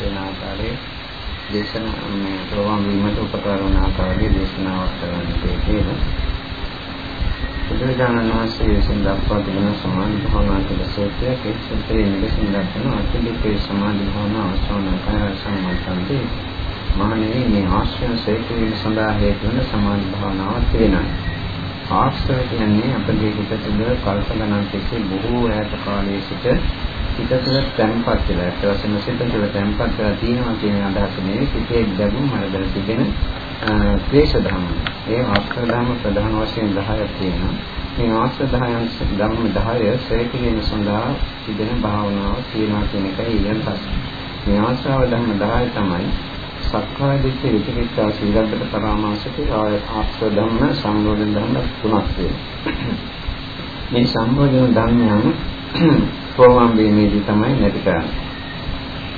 වෙන ආකාරයේ දේශනා මේ ප්‍රවාහ වීමට උපකාර වන ආකාරයේ දේශනාවක් කරන්නට තියෙනවා. බුදුරජාණන් වහන්සේ විසින් දක්වා තිබෙන සමාධි භාවනා කියලා සූත්‍රයක් ඒ සූත්‍රයේ නිදසුන් දක්වන අතිලිකේ සමාධි භාවනා අවසාන කය සම්මතන්ති මහණෙනි මේ ආශ්‍රය සේකීම සඳහා හේතු වන සමාධි භාවනාවක් තියෙනවා. ආශ්‍රය කියන්නේ අපගේ හිත තුළ කල්ප ගණන් තිස්සේ බොහෝ ඈත කාලයේ සිට හිත තුළ තැන්පත් වෙලා ඒත් වශයෙන්ම සිත තුළ තැන්පත් වෙලා තියෙනවා කියන අදහස නෙවෙයි සිතේ ගැඹුරු මනදල තිබෙන ක්ලේශ ධර්ම. ඒ ආශ්‍රය ධර්ම ප්‍රධාන වශයෙන් 10ක් තියෙනවා. මේ ආශ්‍රය 10න් ධර්ම 10 ශ්‍රේණියෙන් සඳහා තිබෙන භාවනාව තියෙනවා කියන එකයි ඊළඟ පස්සේ. මේ ආශ්‍රව ධර්ම 10 තමයි සක්කාය දිට්ඨි විචිකිච්ඡා සීලබ්බත පරාමාසකේ ආය ආශ්‍රය ධර්ම සම්බෝධන ධර්ම තුනක් තියෙනවා. මේ සම්බෝධන ධර්මයන් සෝවාන් වීමේදී තමයි නැති කරන්නේ.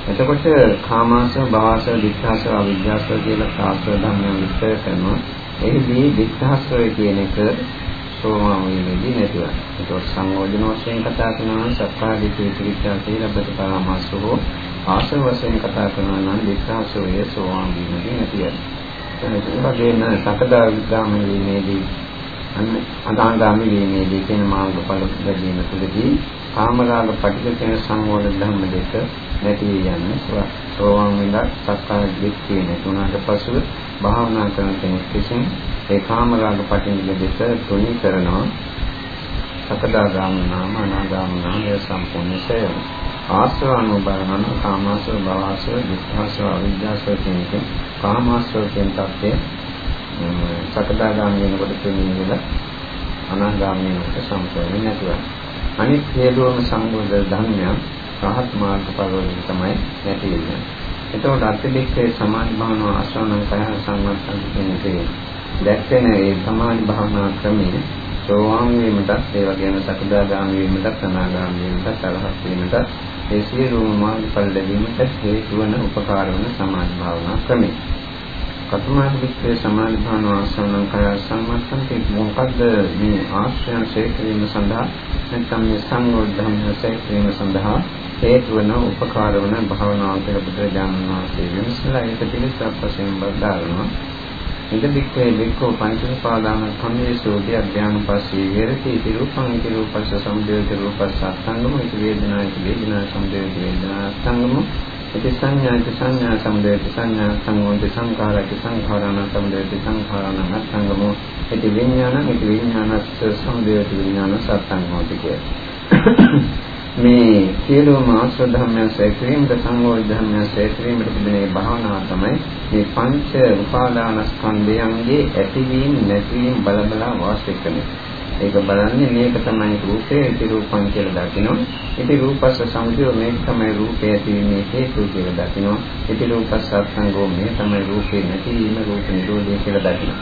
එතකොට කාමාසව, භවසව, දික්ඛාසව, අවිජ්ජාසව කියලා සාස්ත්‍ර ධර්මයන් විස්තර කරනවා. එහිදී දික්ඛාසව කියන එක සෝවාන් වීමේදී නැතිව. ඒකත් සංයෝජන වශයෙන් කතා කරනවා සක්කාය දිට්ඨි විචිකිච්ඡා සීලබ්බත පරාමාසකෝ ආසව වශයෙන් කතා කරනවා නම් දික්ඛාසවය සෝවාන් වීමේදී නැතිව. ඒ වගේම සකදා විග්‍රාම වීමේදී අනාගාමී වීමේදී කියන මාර්ගඵල ලැබීම තුළදී කාමරාග පටිඝ කියන සංවෝධ ධර්ම දෙක නැති යන්නේ සෝවාන් වෙලා සක්කාය දිට්ඨිය නැතුණාට පසුව භාවනා කරන කෙනෙක් විසින් ඒ කාමරාග පටිඝ දෙක තුනී කරනවා. සකදාගාම නාම අනාගාම නාම සම්පූර්ණසය ආස්වානුබරණ කාමාසව භවසව දික්ඛාසව අවිද්‍යාසව කියන එක කාමාසව කියන තත්ත්වය සකදාගාමී වෙනකොට තෙමින් වෙලා අනාගාමී වෙනකොට සම්පූර්ණ නැතුව. අනිත් හේතුවම සංගෝධ ධර්මයන් රහත් මාර්ගඵල වලින් තමයි නැති වෙන්නේ. එතකොට අත්‍යලික්කේ සමාධි භාවනාව ආශ්‍රවණ කය සංවත්තන කියන එකේ දැක්වෙන ඒ සමාධි භාවනා ක්‍රමයේ සෝවාන් වීමටත් ඒ වගේම සකදාගාමී වීමටත් අනාගාමී වීමටත් අරහත් වීමටත් ඒ සියලුම මාර්ගඵල ලැබීමට හේතු වන උපකාර වන සමාධි භාවනා ක්‍රමය. කතුමාන වික්‍රේ සමාධි භාවනා ආසනං කය සම්මතන්ති මොකද්ද මේ ආශ්‍රයන් ශේඛරීම සඳහා? නැත්නම් මේ සංයෝධන ශේඛරීම සඳහා හේතු වන උපකාර වන භාවනාව කියලා බුදුරජාණන් වහන්සේ විමසලා ඒක පිළිස්සක් වශයෙන් බදාරනවා ඉද වික්‍රේ වික්කෝ පංචපාදාන කම්මේසෝදී අධ්‍යානපස්සී විරති ඉති රූපං ඉති රූපස්ස සමුදය රූපස්ස අත්ංගම ඉති වේදනා ඉති වේදනා සමුදය වේදනා අත්ංගම ඉති සංඥාති සංඥා සමුදයති සංඥා සංගෝති සංඛාරති සංඛාරණ සමුදයති සංඛාරණ අත්ංගමෝ ඉති විඥානං ඉති විඥානස්ස සමුදයති විඥාන සත්ංගෝති කිය. මේ සියලුම ආශ්‍රව ධර්මයන් සේක්‍රීමට සංගෝධ ධර්මයන් සේක්‍රීමට තිබෙන භාවනාව තමයි මේ පංච උපාදානස්කන්ධයන්ගේ ඇතිවීම නැතිවීම බලබලා වාසය කරන්නේ. ඒක බලන්නේ මේක තමයි රූපේ ඉති රූපං කියලා දකිනවා. ඉති රූපස්ස සමුදය මේක තමයි රූපය ඇතිවීමේ හේතු කියලා දකිනවා. ඉති රූපස්ස අත්ංගෝ මේ තමයි රූපේ නැතිවීම රූප නිරෝධය කියලා දකිනවා.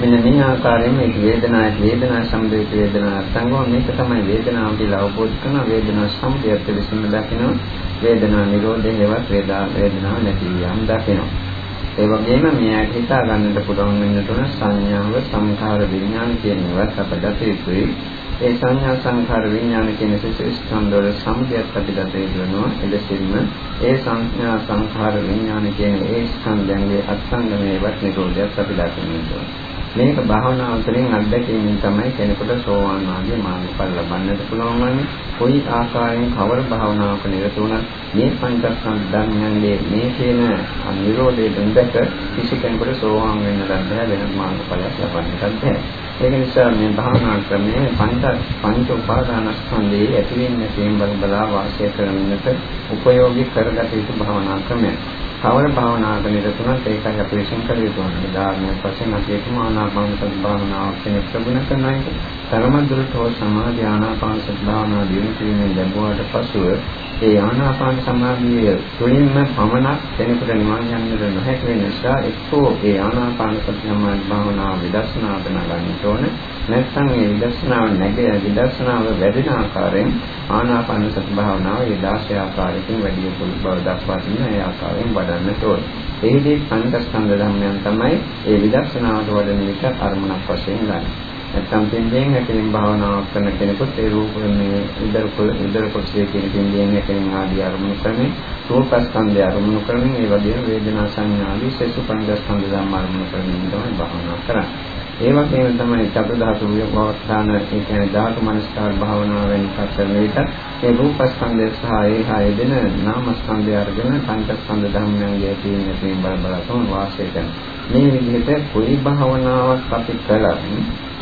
මෙන්න මේ ආකාරයෙන් මේ වේදනාය වේදනා සමුදය වේදනා අත්ංගෝ මේක තමයි වේදනාව කියලා අවබෝධ කරන වේදනා සමුදයත් විසින් දකිනවා. වේදනා නිරෝධය හේවත් වේදනාව නැති යම් දකිනවා. ඒ වගේම මෙයාට හිතා ගන්නට පුළුවන් වෙන තුන සංඥාව සංඛාර විඥාන කියන ඒවාත් අපට තේරුයි. ඒ සංඥා සංඛාර විඥාන කියන ස්කන්ධ වල සමුදයත් අපිට තේරෙනවා. එලෙසින්ම ඒ සංඥා සංඛාර විඥාන කියන ඒ ස්කන්ධයන්ගේ අත්සංගමයේවත් නිරෝධයත් අපිට දකින්න මේක භාවනාව තුළින් අත්දැකීමෙන් තමයි කෙනෙකුට සෝවාන් ආදී මාර්ගඵල ලබන්නට පුළුවන් වන්නේ. කොයි ආකාරයෙන් කවර භාවනාවක නිරත වුණත් මේ පංචස්කන්ධ ධර්මයන්ගේ මේ කියන නිරෝධයෙන් දැක කිසි කෙනෙකුට සෝවාන් වෙන්න බැහැ වෙන මාර්ගඵලයක් ලබන්නට බැහැ. ඒක නිසා මේ භාවනා ක්‍රමයේ පංච පංච උපාදානස්කන්ධයේ ඇතිවෙන නැතිවෙන බල බලා වාසය කරන්නට උපයෝගී කරගත යුතු භාවනා ක්‍රමයක්. කවර භාවනාවක නිරතුණත් ඒකයි අපි විශ්ින් කළ යුතු වන්නේ. ධාර්මයක් වශයෙන් අපි එකම ආනාපාන සති භාවනාවක් කෙනෙක් ප්‍රගුණ කරන එක. තරමදුරට හෝ සමාධි ආනාපාන සති භාවනාව දිනු කිරීමෙන් ලැබුවාට පසුව ඒ ආනාපාන සමාධිය තුළින්ම පමණක් කෙනෙකුට නිවන් යන්නට නොහැකි වෙන නිසා එක්කෝ ඒ ආනාපාන සති සමාධි භාවනාව විදර්ශනාවට නගන්නට ඕන නැත්නම් ඒ විදර්ශනාව නැගේ විදර්ශනාව වැඩෙන ආකාරයෙන් ආනාපාන සති භාවනාව ඒ 16 ආකාරයකින් වැඩි යුතු බව දක්වා තියෙන ඒ ආකාරයෙන් වඩන්නට ඕන. එහිදී පංචස්කන්ධ ධර්මයන් තමයි ඒ විදර්ශනාවට වඩන විට අරමුණක් වශයෙන් ගන්න. නැත්නම් පින්දෙන් හැකලින් භාවනාවක් කරන කෙනෙකුත් ඒ රූප මේ ඉදර ඉදර කොටසේ කියන පින්දෙන් හැකලින් ආදී අරමුණු කරමින් රූපස්කන්ධය අරමුණු කරමින් ඒ වගේම වේදනා සංඥා ආදී සසු පංචස්කන්ධ ධර්ම අරමුණු කරමින් තමයි භාවනා කරන්නේ. ඒ වගේම තමයි චතු ධාතු විවස්ථාන ඒ කියන්නේ ධාතු මනස්කාර භාවනාවෙන් කරන විට ඒ රූපස්කන්ධය සහ ඒහා යෙදෙන නාමස්කන්ධය අරගෙන පංචස්කන්ධ ධර්මයන්ගේ තියෙන තියෙන බල බල තමයි වාසය කරන්නේ. මේ විදිහට කොයි භාවනාවක් අපි කළත්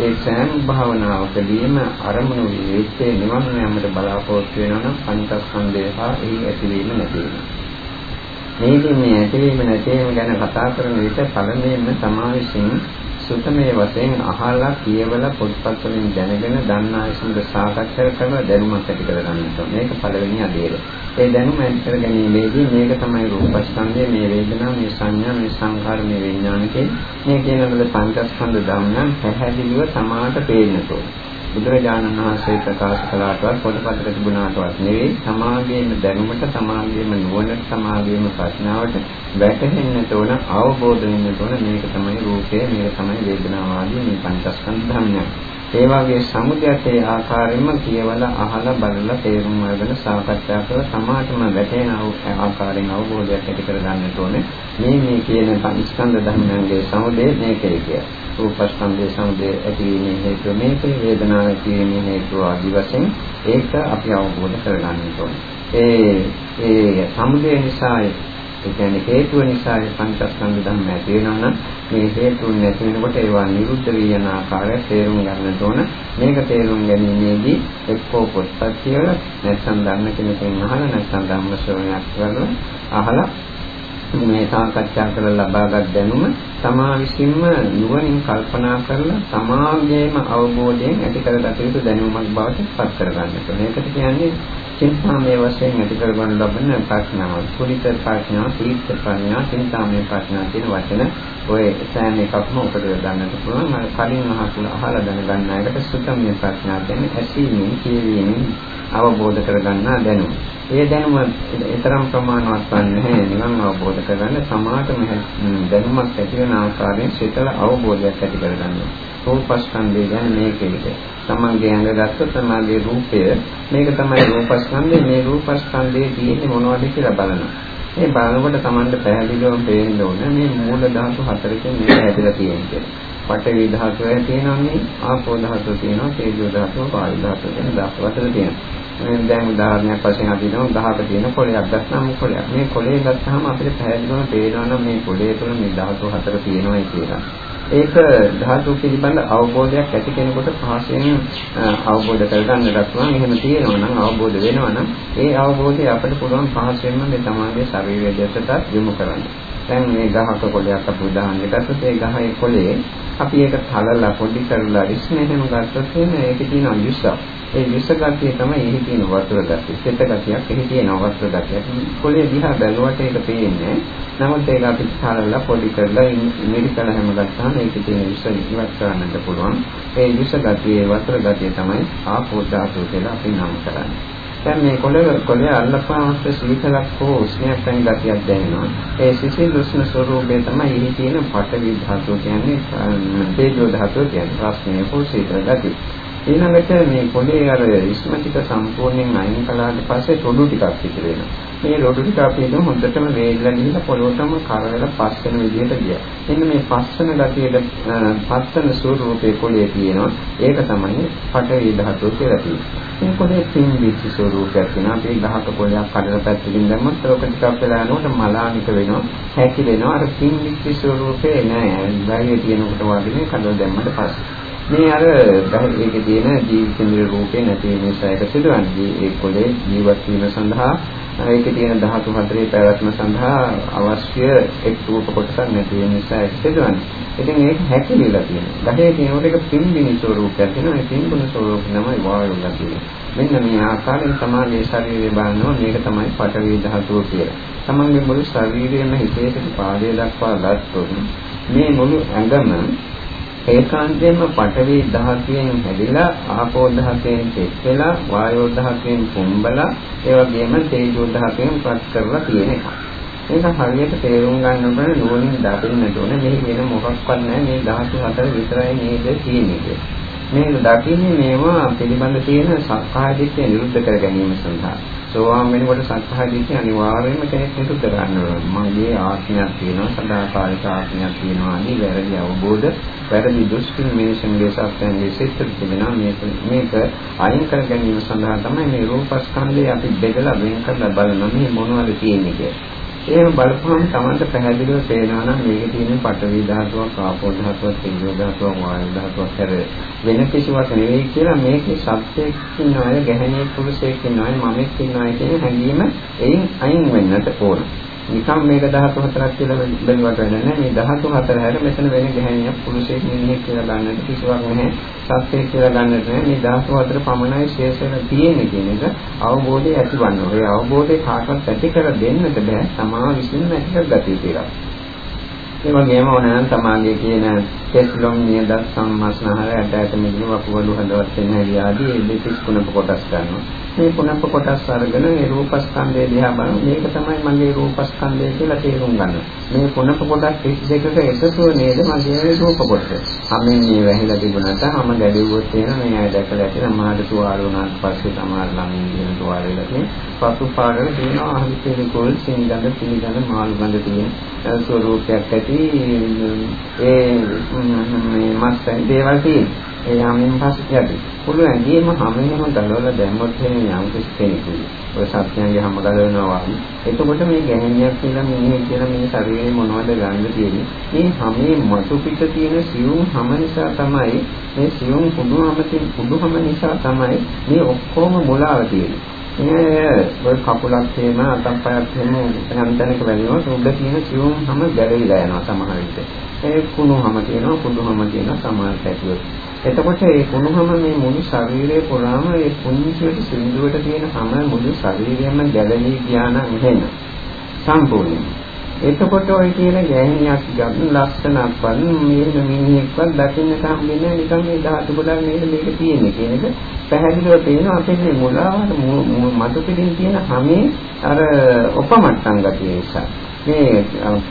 ඒ සෑම භාවනාවකදීම අරමුණු වෙච්චේ නිවන් යාමට බලාපොරොත්තු වෙනවා නම් පංචස්කන්ධය හා එහි ඇතිවීම නැතිවීම. මේකේ මේ ඇතිවීම නැතිවීම ගැන කතා කරන විට පළමුවෙන්ම තමා විසින් සුතමේ වශයෙන් අහලා කියවලා පොත්පත් වලින් දැනගෙන දන්නා විසඳ සාකච්ඡා කරලා දැනුමක් ඇති කරගන්න ඕනේ. මේක පළවෙනි අදේර. ඒ දැනුම ඇති කර ගැනීමේදී මේක තමයි රූපස්කන්ධය, මේ වේදනා, මේ සංඥා, මේ සංඛාර, මේ විඥානකේ මේ කියන වල පංචස්කන්ධ ධර්මයන් පැහැදිලිව සමාහට පේන්න ඕනේ. බුදුරජාණන් වහන්සේ ප්‍රකාශ කළාටවත් පොතපතක තිබුණාටවත් නෙවෙයි සමාගයේම දැනුමට සමාගයේම නුවණට සමාගයේම ප්‍රඥාවට වැටහෙන්නට ඕන අවබෝධ වෙන්නට ඕන මේක තමයි රූපය මේක තමයි වේදනාව ආදී මේ පංචස්කන්ධ ධර්මයන් ඒ වගේ සමුදයට ඒ ආකාරයෙන්ම කියවලා අහලා බලලා තේරුම් අරගෙන සාකච්ඡා කරලා සමාජම වැටෙන ආකාරයෙන් අවබෝධයක් ඇති කර ගන්නට ඕනේ. මේ මේ කියන පංචස්කන්ධ ධර්මයන්ගේ සමුදය මේකයි කිය. රූපස්කන්ධයේ සමුදය ඇතිවීමේ හේතුව මේකේ වේදනාව ඇතිවීමේ හේතුව ආදි වශයෙන් ඒක අපි අවබෝධ කරගන්නට ඕනේ. ඒ ඒ සමුදය නිසා ඒ කියන්නේ හේතුව නිසා පංචස්කන්ධ ධර්ම ඇති වෙනවා නම් මේ හේතුන් නැති වෙනකොට ඒවා නිරුද්ධ වී යන ආකාරය තේරුම් ගන්න ඕන. මේක තේරුම් ගැනීමේදී එක්කෝ පොත්පත් කියලා නැත්නම් ධර්ම කෙනකින් අහලා නැත්නම් ධම්ම ශ්‍රවණයක් කරලා අහලා මේ සාකච්ඡා කරලා ලබාගත් දැනුම තමා විසින්ම නුවණින් කල්පනා කරලා තමාගේම අවබෝධයෙන් ඇති කරගත යුතු දැනුමක් බවට පත් කරගන්නට. මේකට කියන්නේ චින්තාමය වශයෙන් ඇති කරගන්න ලබන ප්‍රඥාව. කුලිත ප්‍රඥාව, තීර්ථ ප්‍රඥාව, චින්තාමය ප්‍රඥාව කියන වචන ඔය සෑම එකක්ම උපදව ගන්නට පුළුවන්. මම කලින් අහලා අහලා දැනගන්න අයට සුත්තමය ප්‍රඥාව කියන්නේ ඇසීමෙන්, කියවීමෙන් අවබෝධ කරගන්නා දැනුම. ඒ දැනුම ඊතරම් ප්‍රමාණවත් වන්නේ නැහැ. නිවන් අවබෝධ කරගන්න සමාතම දැනුමක් ඇති වෙන ආකාරයෙන් සිතල අවබෝධයක් ඇති කරගන්න. රූපස්කන්ධය ගැන මේකෙද. තමන්ගේ ඇඟ ගත්තොත් තමන්ගේ රූපය මේක තමයි රූපස්කන්ධය. මේ රූපස්කන්ධයේ තියෙන්නේ මොනවද කියලා බලනවා. මේ බලනකොට තමන්ට පැහැදිලිවම පේන්න ඕනේ මේ මූල ධාතු හතරකින් මේක හැදලා තියෙන්නේ. පඨවි ධාතුව තියෙනවානේ ආපෝ ධාතුව තියෙනවා තේජෝ ධාතුව වායු ධාතුව කියන ධාතු හතර තියෙනවා. දැන් උදාහරණයක් වශයෙන් අපි හිතමු ගහක තියෙන කොළයක් ගත්තාම කොළයක්. මේ කොළේ ගත්තාම අපිට පැහැදිලිවම පේනවා නම් මේ කොළේ තුළ මේ ධාතු හතර තියෙනවා කියලා. ඒක ධාතු පිළිබඳ අවබෝධයක් ඇති කෙනෙකුට පහසෙන් අවබෝධ කරගන්නට පුළුවන්. එහෙම තියෙනවා නම් අවබෝධ වෙනවා නම් ඒ අවබෝධය අපිට පුළුවන් පහසෙන්ම මේ තමගේ ශරීරය දෙසට යොමු කරන්න. දැන් මේ ගහක කොළයක් අපි උදාහරණයක් ගත්තොත් ඒ ගහේ කොළේ අපි ඒක තලලා පොඩි කරලා ඉස්නේ එහෙම ගත්තොත් ඒකේ තියෙන යුසක් ඒ විස ගතිය තමයි එහි තියෙන වතුර ගතිය. සෙත ගතියක් එහි තියෙන වතුර ගතියක්. කොළේ දිහා බැලුවට ඒක පේන්නේ. නමුත් ඒක අපි තරලා පොඩි කරලා මෙඩිකල් හැම ගත්තාම ඒකේ තියෙන විස ඉවත් කරන්නට පුළුවන්. ඒ විස ගතියේ වතුර ගතිය තමයි ආපෝ ධාතු කියලා අපි නම් කරන්නේ. දැන් මේ කොළේ කොළේ අල්ලපාමත් සීතලක් හෝ උෂ්ණයක් වැනි ගතියක් දැනෙනවා. ඒ සිසිල් උෂ්ණ ස්වરૂපය තමයි එහි තියෙන පඨවි ධාතුව කියන්නේ තේජෝ ධාතුව කියන්නේ රස්නේ හෝ සීතල ගතිය. ඊළඟට මේ පොළේ අර ඉස්ම ටික සම්පූර්ණයෙන් අයින් කළාට පස්සේ රොඩු ටිකක් පිටර වෙනවා. මේ රොඩු ටික අපි හිතමු හොඳටම වේගලා ගිහිල්ලා පොළොවටම කරවලා පස්සන විදිහට ගියා. එන්න මේ පස්සන ගතියට පස්සන ස්වරූපේ පොළේ තියෙනවා. ඒක තමයි පඨවි ධාතුව කියලා කියන්නේ. මේ පොළේ පින්විච්ච ස්වරූපයක් වෙනවා. අපි ගහක පොළයක් කඩලා පැත්තකින් දැම්මොත් ඒක ටිකක් වෙලා යනකොට මලානික වෙනවා. හැකි වෙනවා. අර පින්විච්ච ස්වරූපේ නෑ. ගායේ තියෙනකොට වගේ කඩලා දැම්මට පස්සේ මේ අර ඒකේ තියෙන ජීවිතේන්ද්‍ර රූපේ නැති වෙන නිසා ඒක සිදුවන්නේ ඒ කොලේ ජීවත් වීම සඳහා ඒකේ තියෙන ධාතු හතරේ පැවැත්ම සඳහා අවශ්‍ය එක් රූප කොටසක් නැති වෙන නිසා ඒක සිදුවන්නේ. ඉතින් ඒක හැකිලිලා තියෙනවා. ගහේ තියෙනකොට ඒක පින්බිනි ස්වරූපයක් තියෙනවා. ඒ පින්බිනි ස්වරූප තමයි වායුලා තියෙන්නේ. මෙන්න මේ ආකාරයෙන් සමාධියේ ශරීරය බලනවා මේක තමයි පඨවි ධාතුව කියලා. තමන්ගේ මුළු ශරීරයම හිතේට පාදයේ දක්වා ගත්තොත් මේ මුළු ඇඟම ඒකාන්තයෙන්ම පඨවි ධාතුවෙන් හැදිලා ආපෝ ධාතුවෙන් තෙච්චලා වායෝ ධාතුවෙන් පුම්බලා ඒ වගේම තේජෝ ධාතුවෙන් පත් කරලා තියෙන එක. ඒක හරියට තේරුම් ගන්න ඕන නුවණින් දකින්නට ඕනේ මේ වෙන මොකක්වත් නැහැ මේ ධාතු හතර විතරයි නේද තියෙන්නේ. මේ දකින්නේ මේවා පිළිබඳ තියෙන සක්කාය දිට්ඨිය නිරුද්ධ කර ගැනීම සඳහා. සෝවාන් වෙනකොට සක්කාය දිට්ඨිය අනිවාර්යයෙන්ම කෙනෙක් නිරුද්ධ කරන්න ඕන. මගේ ආත්මයක් තියෙනවා, සදාකාලික ආත්මයක් තියෙනවා. අනි වැරදි අවබෝධ, වැරදි දෘෂ්ටි මේෂන්ගේ සත්‍යයේ සිත් තිබෙනවා. මේක මේක අයින් කර ගැනීම සඳහා තමයි මේ රූපස්කන්ධය අපි බෙදලා වෙන් කරලා බලන මේ මොනවද තියෙන්නේ කියලා. එහෙම බලපුවම Tamanට පැහැදිලිව තේරෙනවා නම් මේකේ තියෙන පඨවි ධාතුවක්, ආපෝ ධාතුවක්, තේජෝ ධාතුවක්, වායු ධාතුවක් හැර වෙන කිසිවක් නෙවෙයි කියලා මේකේ සත්‍යයක් ඉන්නවය, ගැහණියෙක් පුරුෂයෙක් ඉන්නවය, මමෙක් ඉන්නවය කියන හැඟීම එයින් අයින් වෙන්නට ඕන. නිකම් මේක ධාතු හතරක් කියලා බැලුවට වෙන්නේ මේ ධාතු හතර හැර මෙතන වෙන ගැහණියක් පුරුෂයෙක් මිනිහෙක් කියලා ගන්නට කිසිවක් නැහැ. සත්‍යයක් කියලා ගන්නට නැහැ. මේ ධාතු හතර පමණයි ශේෂයෙන් තියෙන්නේ කියන එක අවබෝධය ඇතිවන්න ඕනේ. අවබෝධය කාටවත් ඇති කර දෙන්නට බෑ. සමා විසින්ම ඇති කර ගතිය කියලා. ඒ වගේම ඕනනම් තමාගේ කියන කෙස්ලොම් නියද සම්මස්නහර ඇට ඇට මිදුණු වකුගඩු හදවත් වෙන හැටි ආදී ඒ දෙතිස් කුණප කොටස් ගන්නවා. මේ කුණප කොටස් අරගෙන ඒ රූපස්කන්ධය දිහා බලන මේක තමයි මගේ රූපස්කන්ධය කියලා තේරුම් ගන්න. මේ කුණප කොටස් 32ක එකතුව නේද මගේ රූප කොටස. හැමෙන් මේ වැහිලා තිබුණාට හැම ගැඩුවොත් තියෙන මේ අය දැකලා ඇති සමහරට තුවාල වුණාට පස්සේ සමහර ළඟින් කියන තුවාල වෙලා තියෙන පසු පාඩල තියෙනවා අහිතේ කුල් සිනිගඳ පිළිගඳ මාළු ගඳ තියෙන ස්වරූපයක් ඇති ඒ මේ මස්තෙන් දේවල් තියෙනවා. ඒ යමින් පස්සේ යටි. පුළුවන් ගේම හැමෙම ගලවලා දැම්මොත් එන්නේ යම් කිසි කෙනෙකුයි. ඔය සත්‍යයන්ගේ හැම ගලවනවා වගේ. එතකොට මේ ගැහණියක් කියලා මිනිහෙක් කියලා මේ ශරීරේ මොනවද ගන්න තියෙන්නේ? මේ හැමේ මතු පිට තියෙන සියුම් හැම නිසා තමයි මේ සියුම් කුඩුහම කුඩුහම නිසා තමයි මේ ඔක්කොම මුලාව තියෙන්නේ. මේ ඔය කකුලක් තේම අතක් පයක් තේම යම් තැනක වැදිනොත් උඩ තියෙන සියුම් හැම ගැලවිලා යනවා සමහර විට. ඒ කුණුහම තියෙනවා කුඩුහම තියෙනවා සමහර පැතිවල. එතකොට මේ කුණුහම මේ මුළු ශරීරය පුරාම මේ පුංචිවට සිඳුවට තියෙන හැම මුළු ශරීරයම ගැලවී ගියා නම් එහෙම සම්පූර්ණයෙන්. එතකොට ඔය කියන ගෑණියක් ගන්න ලස්සනක්වත් මේ මිනිහෙක්වත් දකින්නට හම්බෙන්නේ නිකන් මේ ධාතු ගොඩක් නේද මේක තියෙන්නේ කියන එක පැහැදිලිව පේනවා. අපේ මේ මුලාවට මතු පිටින් තියෙන හැමේ අර උපමට්ටම් ගතිය නිසා. මේ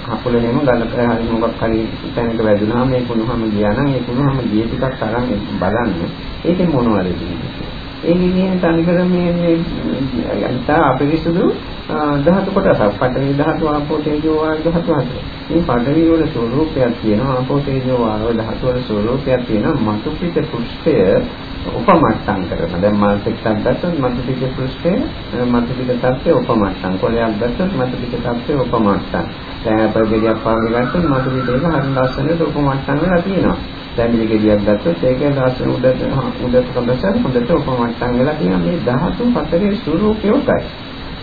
කකුලේම ගල හරි මොකක් හරි තැනක වැදුනහම මේ කුණුහම ගියා නම් ඒ කුණුහම ගිය ටිකක් අරන් බලන්න ඒකේ මොනවද තියෙන්නේ? ඒ කියන්නේ තනිකර මේ මේ අන්තා අපිරිසුදු ධාතු කොටසක් පඨවි ධාතු ආපෝ තේජෝ වායු ධාතු හතර. මේ පඨවි වල ස්වરૂපයක් තියෙනවා ආපෝ තේජෝ වායු ධාතු වල ස්වરૂපයක් තියෙනවා මතු පිට පෘෂ්ඨය උපමට්ටම් කරන. දැන් මානසික තත්ත්වයත් මතු පිට පෘෂ්ඨය මතු පිට තත්ත්වය උපමට්ටම්. කොලයක් ගත්තොත් මතු පිට තත්ත්වය උපමට්ටම්. දැන් අපරගෙඩියක් පාග ගත්තොත් මතු පිට එක හරි ලස්සනට උපමට්ටම් වෙලා තියෙනවා. දැන් ගෙඩියක් ගත්තොත් ඒකේ ලස්සන උඩට උඩට කොටස හොඳට උපමට්ටම් වෙලා තියෙනවා. මේ ධාතු හතරේ ස්වરૂපය උකයි.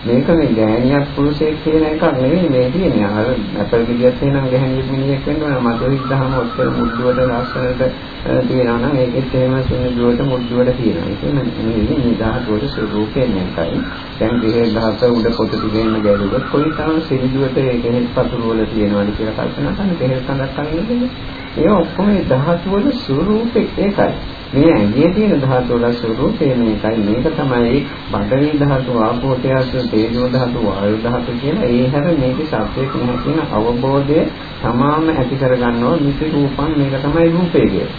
මේක මේ ගෑණියක් පුරුෂයෙක් කියන එකක් නෙවෙයි මේ තියෙන්නේ. අර අපල් ගෙඩියක් තියෙනම් ගෑණියෙක් මිනිහෙක් වෙන්න ඕන. මතු විද්දාම ඔච්චර මුද්දුවට ලස්සනට තියෙනවා නම් ඒකෙත් එහෙම සුනිදුවට මුද්දුවට තියෙනවා. ඒක නෙවෙයි මේ ධාතුවේ ස්වરૂපයෙන් එකයි. දැන් දෙහි ධාත උඩ පොත තිබෙන්න ගැලුවොත් කොයි තරම් සිනිදුවට ඒකෙත් පතුරු වල තියෙනවද කියලා කල්පනා කරන දෙහි කඳක් කන්නේ. ඒ ඔක්කොම ධාතු වල ස්වરૂපේ ඒකයි. මේ ඇඟේ තියෙන ධාතු වල ස්වરૂපය මේකයි මේක තමයි බඩවි ධාතු ආපෝ තේජෝ තේජෝ ධාතු වායු ධාතු කියන ඒ හැර මේකේ සත්‍යයක් නැහැ කියන අවබෝධය තමාම ඇති කරගන්නවා නිසි රූපං මේක තමයි රූපය කියන්නේ.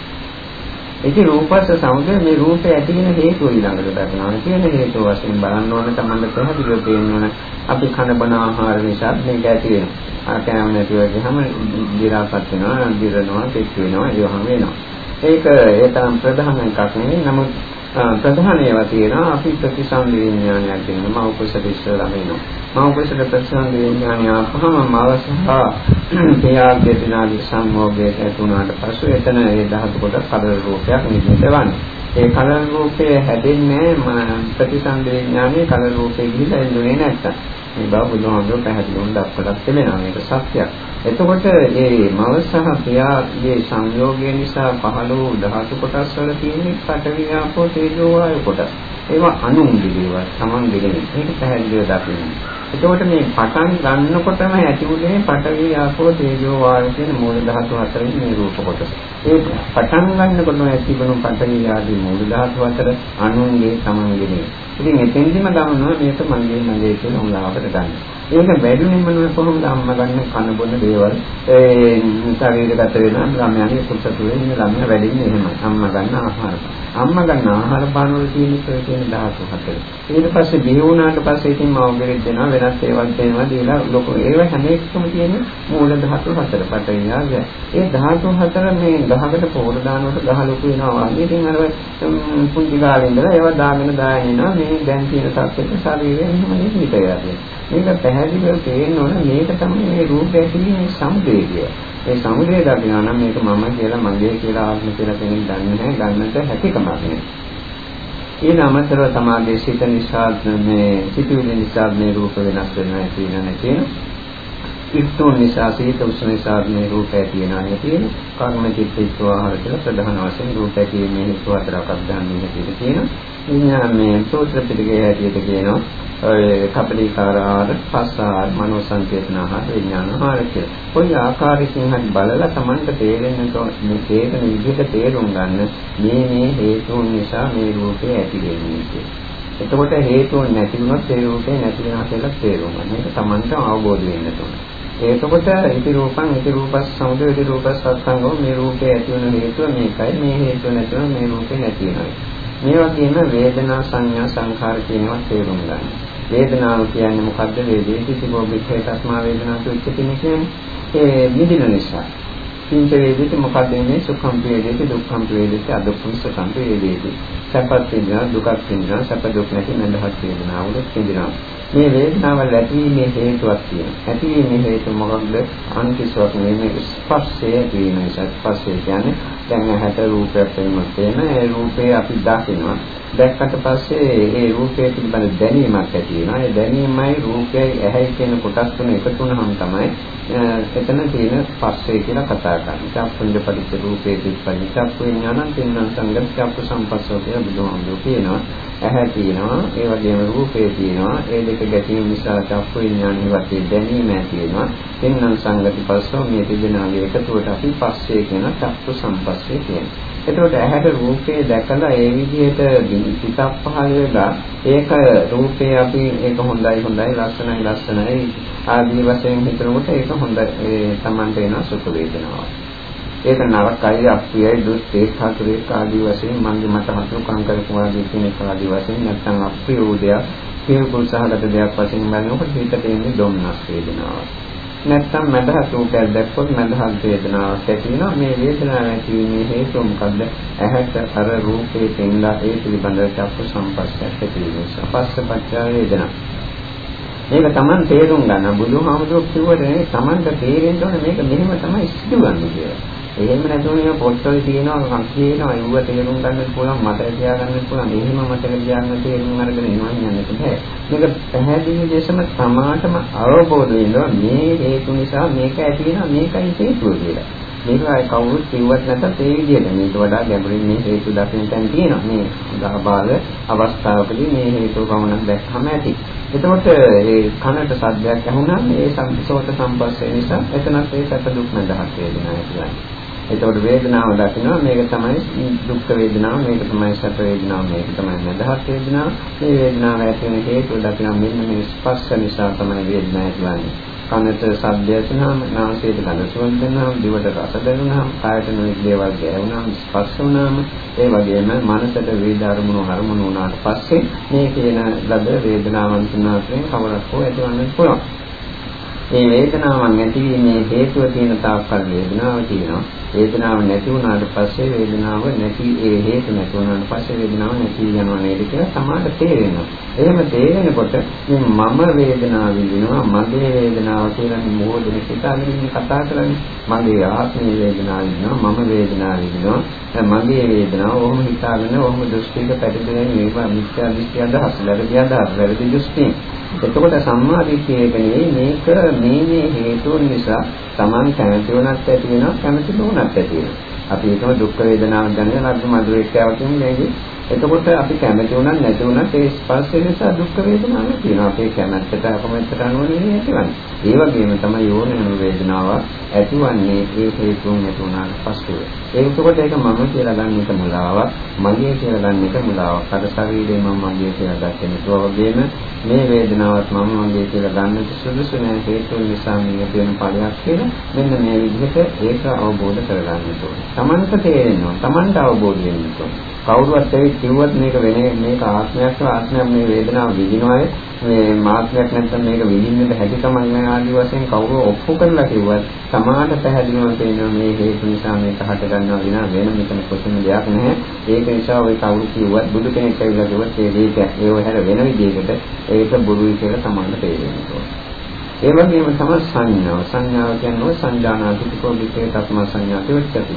ඒකේ රූපස සමුදය මේ රූපය ඇති වෙන හේතුව ඊළඟට දක්වනවා කියන හේතුව වශයෙන් බලන්න ඕන තමයි පැහැදිලිව පේන්න ඕන අපි කන බන ආහාර නිසා මේක ඇති වෙනවා. ආ කෑම නැතිව ගියම දිරාපත් වෙනවා, දිරනවා, කෙස් වෙනවා, ඒවම වෙනවා. ඒක ඒ තරම් ප්‍රධාන එකක් නෙවෙයි. නමුත් ප්‍රධාන ඒවා තියෙනවා අපි ප්‍රතිසන්දි විඥානයක් කියන මෞකසට ඉස්සරලා වෙනවා. මෞකසට ප්‍රතිසන්දි විඥානය අපහම මව සහ පියාගේ දිනාලි සම්මෝගයේ ඇතුණාට පසු එතන ඒ ධාතු කොට කලර රූපයක් නිදවන්නේ. ඒ කලර රූපයේ හැදෙන්නේ ප්‍රතිසන්දි විඥානයේ කලර රූපේ ගිහිලා එන්නේ නැත්තම්. මේ බව බුදුහාමුදුරුවෝ පැහැදිලිවම දක්වලා තිබෙනවා මේක සත්‍යයක්. එතකොට මේ මව සහ පියාගේ සංයෝගය නිසා පහළ වූ ධාතු කොටස් වල තියෙන පඨවි ආපෝ තේජෝ වායු කොටස්. ඒවා අනුන්ගේ දේවල්, Taman දෙගෙන. මේක පැහැදිලිව දකින්න. එතකොට මේ පටන් ගන්නකොටම ඇතිුනේ පඨවි ආපෝ තේජෝ වායු කියන මූල ධාතු හතරෙන් මේ රූප කොටස. ඒ පටන් ගන්නකොටම ඇතිවුණු පඨවි ආදී මූල ධාතු හතර අනුන්ගේ තමන්ගේ. ඉතින් එතෙන්දිම ගන්නවා මේක මගේ මගේ කියලා උලාවට ගන්න. ඒක වැඩිමින්ම නෙවෙයි කොහොමද අම්මා ගන්න කන බොන දේවල් ඒ ශරීරගත වෙන ළමයාගේ කුසතුවේ ඉන්න ළමයා වැඩින්නේ එහෙමයි. අම්මා ගන්න ආහාර. අම්මා ගන්න ආහාර පාන වල තියෙන ප්‍රෝටීන් ධාතු හතර. ඊට පස්සේ බිහි වුණාට පස්සේ ඉතින් මව්ගෙරෙක් දෙනවා වෙනස් ඒවා දෙනවා දීලා ලොකු ඒව හැම එකකම තියෙන මූල ධාතු හතර පටවියාග. ඒ ධාතු හතර මේ ගහකට පොර දානකොට ගහ ලොකු වෙනවා වගේ. ඉතින් අර පුංචි කාලේ ඉඳලා ඒවා දාගෙන දාගෙන යනවා. මේ දැන් තියෙන තත්ත්වෙට ශරීරය එහෙම නෙමෙයි මේක පැහැදිලිව තේරෙන්න ඕන මේක තමයි මේ රූපය ඇතුළේ සමුදේය. ඒ සමුදේ දකිනවා නම් මේක මම කියලා මගේ කියලා ආත්ම කියලා කෙනෙක් දන්නේ නැහැ ගන්නට හැකියාවක් නෑ. ඊට අමතරව තමාගේ සිත නිසා මේ සිතුවිලි නිසා මේ රූප වෙනස් වෙනවා කියන නැතින ඉක්තුන් නිසා සීත උෂ්ණ නිසා මේ රූපය තියෙනවා කියන කර්ම චිත්ත ආහාර කියලා ප්‍රධාන වශයෙන් රූපය කියන්නේ හේතු හතරක් අධ්‍යාත්මයේ හැටියට තියෙනවා. විඥානයේ සූත්‍ර පිටකයේ හැටියට කියනවා ඔය කපලිකාර ආහාර, පස්ස ආහාර, මනෝ සංකේතන ආහාර, විඥාන ආහාර කියලා. කොයි ආකාරයකින් හරි බලලා Tamanට තේරෙන්න මේ තේරෙන විදිහට තේරුම් ගන්න මේ මේ හේතුන් නිසා මේ රූපේ ඇති වෙන්නේ එතකොට හේතුන් නැති වුණොත් ඒ රූපේ නැති වෙනවා කියලා තේරුම් ගන්න. මේක Tamanට අවබෝධ වෙන්න ඕන. එතකොට ඉති රූපං ඉති රූපස් සමුදය ඉති රූපස් සත්සංගෝ මේ රූපේ ඇති වෙන හේතුව මේකයි මේ හේතුව නැතිව මේ රූපේ නැති වෙනවා. මේ වගේම වේදනා සංඥා සංඛාර කියනවා තේරුම් ගන්න. වේදනාව කියන්නේ මොකද්ද? වේදේති තිබෝ වික්ඛේ තස්මා වේදනාසු උච්චති කියන්නේ ඒ මිදින නිසා. කිංච වේදිත මොකද්ද මේ සුඛම් වේදිත දුක්ඛම් වේදිත අදුක්ඛම් සුඛම් වේදිත. සැපත් විඳිනවා දුකත් විඳිනවා සැප දුක් නැති මඳහත් වේදනාවලුත් විඳිනවා. මේ වේදනාවල් ඇතිවීමේ හේතුවක් තියෙනවා. ඇතිවීමේ හේතුව මොකක්ද? අන්තිසවක් නෙමෙයි ස්පර්ශය කියන නිසා ස්පර්ශය කියන්නේ දැන් ඇහැට රූපයක් වෙනකොට ඒ රූපේ අපි දකිනවා. දැක්කට පස්සේ ඒ රූපය පිළිබඳ දැනීමක් ඇති වෙනවා. ඒ දැනීමයි රූපයයි ඇහැයි කියන කොටස් තුන එකතු වුණාම තමයි එතන තියෙන ස්පර්ශය කියලා කතා කරන්නේ. චක්කුංජ පරිච්ඡ රූපේ පිළිපදින චක්කු විඥානං තින්න සංගත චක්කු සම්පස්සෝ කියලා බුදුහාමුදුරුවෝ කියනවා. ඇහැ තියෙනවා, ඒ වගේම රූපේ තියෙනවා. ඒ දෙක ගැටීම නිසා චක්කු විඥානයේ වශයෙන් දැනීම ඇති වෙනවා. තින්න සංගති පස්සෝ මේ තිදෙනාගේ එකතුවට අපි පස්සේ කියන චක්කු සම්පස්සේ කියනවා. එතකොට ඇහැට රූපේ දැකලා ඒ විදිහට පිටක් පහළ වෙලා ඒක රූපේ අපි ඒක හොඳයි හොඳයි ලස්සනයි ලස්සනයි ආදී වශයෙන් හිතනකොට ඒක හොඳයි ඒ Tamante වෙන සුඛ වේදනාවක්. ඒක නරකයි අප්‍රියයි දුස්තේ හතරේ ආදී වශයෙන් මන්දි මට හතුරුකම් කරපු වාගේ කෙනෙක් ආදී වශයෙන් නැත්නම් අප්‍රිය උදයක් පියුකුල් සහගත දෙයක් වශයෙන් බලනකොට හිතට එන්නේ දුම්නස් වේදනාවක්. නැත්නම් මදහත් රූපයක් දැක්කොත් මදහත් වේදනාවක් ඇති වෙනවා. මේ වේදනාව ඇති වීමේ හේතුව මොකද්ද? ඇහැට අර රූපේ තෙන්ලා ඒ පිළිබඳව චක්ක සම්පස්සයක් ඇති වෙන සපස්සපච්ච වේදනා. මේක Taman තේරුම් ගන්න බුදුහාමුදුරුවෝ කිව්වට Tamanට තේරෙන්න ඕනේ මේක මෙහෙම තමයි සිදුවන්නේ කියලා. එහෙම නැතුව මේ පොත්වල තියෙනවා කියනවා ඒව තේරුම් ගන්න පුළුවන් මතක තියාගන්න පුළුවන්. එහෙම මතක තියාගන්න තේරුම් අරගෙන එනවා යන්නත් බෑ මේක පැහැදිලි ලෙසම සමාතම අවබෝධ වෙනවා මේ හේතු නිසා මේක ඇති වෙනවා මේකයි හේතුව කියලා. මේක අය කවුරුත් කිව්වත් නැත්නම් ඒ විදිහට මේක වඩා ගැඹුරින් මේ හේතු දකින්න තැන් තියෙනවා. මේ ගහබාල අවස්ථාවකදී මේ හේතු පමණක් දැක්කම ඇති. එතකොට ඒ කනට සද්දයක් ඇහුණාම ඒ සම්පසෝත සම්පස්සේ නිසා එතනත් ඒ සැප දුක් නැදහත් වේදනාවක් කියන්නේ. එතකොට වේදනාව දකිනවා මේක තමයි දුක් වේදනාව මේක තමයි සැප වේදනාව මේක තමයි මදහත් වේදනාව. මේ වේදනාව ඇති වෙන හේතුව දකිනවා මෙන්න මේ ස්පර්ශ නිසා තමයි වේදනාව ඇතිවන්නේ කනට ශබ්දය ඇසෙනාම නාසයට ගඳ සුවඳ දැනෙනාම දිවට රස දැනුණාම කායට නොයෙක් දේවල් ගැහුණාම ස්පර්ශ වුණාම ඒ වගේම මනසට වේද අරමුණු අරමුණු වුණාට පස්සේ මේ කියන ලද වේදනාවන් තුනකින් කවරක් හෝ ඇතිවන්නත් පුළුවන්. මේ වේදනාවන් ඇතිවීමේ හේතුව තියෙන තාක්කල් වේදනාව තියෙනවා. වේදනාව නැති වුණාට පස්සේ වේදනාව නැති ඒ හේතු නැති වුණාට පස්සේ වේදනාව නැති යනවා නේද කියලා සමාහට තේරෙනවා. එහෙම තේරෙනකොට මේ මම වේදනාව විඳිනවා මගේ වේදනාව කියලා මොහොතේ හිතාගෙන කතා කරන්නේ. මගේ ආත්මීය වේදනාව විඳිනවා මම වේදනාව විඳිනවා මගේ වේදනාව ඔහොම හිතාගෙන ඔහොම දෘෂ්ටික පැටදෙන මේවා මිත්‍යා දෘෂ්ටි අදහස් වැරදි අදහස් වැරදි දෘෂ්ටි එතකොට සම්මා දිට්ඨියකනේ මේක මේ මේ හේතුන් නිසා Taman කැමති වුණත් ඇති වෙනවා කැමති නොවුණත් ඇති වෙනවා. අපි ඒකම දුක් වේදනාවක් දැනගෙන අද මధుරේක්ෂාව කියන්නේ එතකොට අපි කැමති වුණත් නැති වුණත් ඒ ස්පර්ශය නිසා දුක් වේදනාවක් තියෙනවා. අපේ කැමැත්තට අකමැත්තට අනුව නෙවෙයි ඇතිවන්නේ. ඒ වගේම තමයි යෝනින වේදනාව ඇතිවන්නේ ඒ හේතුන් ඇති වුණාට පස්සෙ. ඒකකොට ඒක මම කියලා ගන්න එක මුලාවක්, මගේ කියලා ගන්න එක මුලාවක්. අර ශරීරය මම මගේ කියලා ගත්තේ නේද? වගේම මේ වේදනාවත් මම මගේ කියලා ගන්නට සුදුසු නැහැ හේතුන් නිසා මේ වෙන ඵලයක් කියලා. මෙන්න මේ විදිහට ඒක අවබෝධ කරගන්න ඕනේ. Tamanta තේරෙනවා. Tamanta අවබෝධ වෙන්න ඕනේ. කවුරුවත් ඇවිත් කිව්වත් මේක වෙන මේක ආත්මයක් ආත්මයක් මේ වේදනාව විඳිනවාය. මේ මාත්මයක් නැත්නම් මේක විඳින්නට හැකි තමයි මේ ආදි වශයෙන් කවුරු ඔප්පු කරලා කිව්වත් සමාහට පැහැදිලිවම තේරෙනවා මේ හේතු නිසා මේක හට ගන්නවා විනා වෙන මෙතන කොතන දෙයක් නැහැ. ඒක නිසා ওই කවුරු කිව්වත් බුදු කෙනෙක් කියලා කිව්වත් ඒ දෙයක ඒව හැර වෙන විදිහකට ඒක බොරුයි කියලා සමාන තේරෙනවා ඒ වගේම තමයි සංඥාව. සංඥාව කියන්නේ සංජානාති කෝපිතේ තත්ම සංඥාති උච්චති.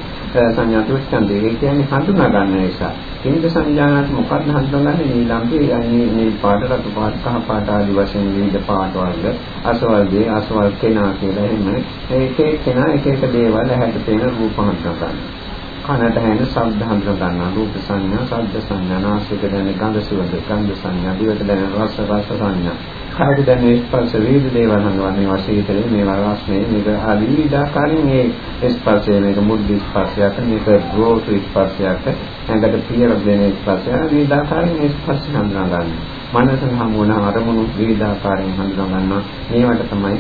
සංඥාති උච්චන්ති. ඒ කියන්නේ හඳුනා ගන්න නිසා. කින්ද සංජානාති මොකක්ද හඳුනාගන්නේ? නීලම්පේ යන්නේ මේ පාට රතු පාට කහ පාට ආදී වශයෙන් විවිධ පාට වර්ග අසවල් දේ අසවල් කෙනා කියලා එහෙම ඒක කෙනා එක එක දේවල් ඇහැට පේන රූප හඳුනා ගන්නවා. කනට ඇහෙන ශබ්ද හඳුනා ගන්නවා රූප සංඥා, ශබ්ද සංඥා, නාසයට දැනෙන ගඳ සුවඳ, ගන්ධ සංඥා, දිවට දැනෙන රස රස සංඥා, කායට දැනෙන ස්පර්ශ වේද දේවල් හඳුනනවා මේවා සීතලේ, මේවා රස්නේ, මේක ආදී විවිධාකාරයෙන් මේ ස්පර්ශය මේක මුද්ධ ස්පර්ශයක්, මේක ගෝස ස්පර්ශයක්, ඇඟට පියර දෙන ස්පර්ශය, විවිධාකාරයෙන් මේ ස්පර්ශ හඳුනා ගන්නවා. මනසෙන් හමු වන අරමුණු විවිධාකාරයෙන් හඳුනා ගන්නවා. මේවට තමයි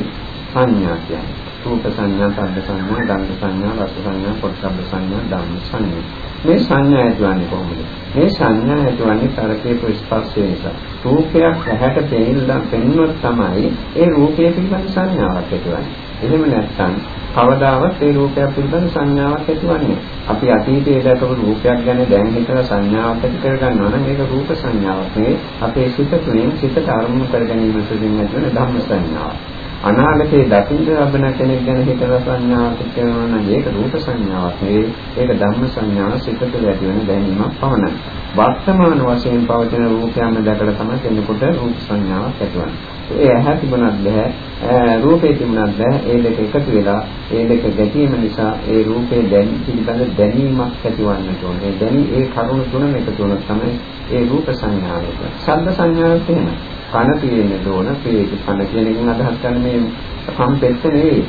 සංඥා කියන්නේ. රූප සංඥා, ශබ්ද සංඥා, ගන්ධ සංඥා, රස සංඥා, පොට්ටබ්බ සංඥා, ධම්ම සංඥා. මේ සංඥා ඇතිවන්නේ කොහොමද? මේ සංඥා ඇතිවන්නේ තරකේ ස්පර්ශය නිසා. රූපයක් ඇහැට පෙනෙන්න පෙන්වොත් තමයි ඒ රූපය පිළිබඳ සංඥාවක් ඇතිවන්නේ. එහෙම නැත්නම් කවදාවත් ඒ රූපයක් පිළිබඳ සංඥාවක් ඇතිවන්නේ. අපි අතීතයේ දැකපු රූපයක් ගැන දැන් හිතලා සංඥාවක් ඇති කරගන්නවා නම් ඒක රූප සංඥාවක් නෙවෙයි. අපේ සිත තුළින් සිතට අරමුණු කර ගැනීම තුළින් ඇතිවන ධම්ම සංඥාවක්. අනාගතයේ දකින්න ලබන කෙනෙක් ගැන හිතලා සංඥාවක් කරනවා නම් ඒක රූප සංඥාවක් නෙවෙයි. ඒක ධම්ම සංඥාව සිත තුළ ඇති වෙන දැනීමක් පමණයි. වර්තමාන වශයෙන් පවතින රූපයන් දැකලා තමයි කෙනෙකුට රූප සංඥාවක් ඇතිවන්නේ ඒ ඇහැ තිබුණත් බෑ රූපේ තිබුණත් බෑ. ඒ දෙක එකතු වෙලා ඒ දෙක ගැටීම නිසා ඒ රූපේ දැන් පිළිබඳ දැනීමක් ඇතිවන්නට ඕනේ. දැනි ඒ කරුණු තුනම එකතු වුණොත් තමයි ඒ රූප සංඥාව. එක ශබ්ද සංඥාවක් එහෙමයි. කන තියෙන්න ඕන පේක කන කියන එකෙන් අදහස් ගන්න මේ කම්පෙත්ත නෙවෙයි.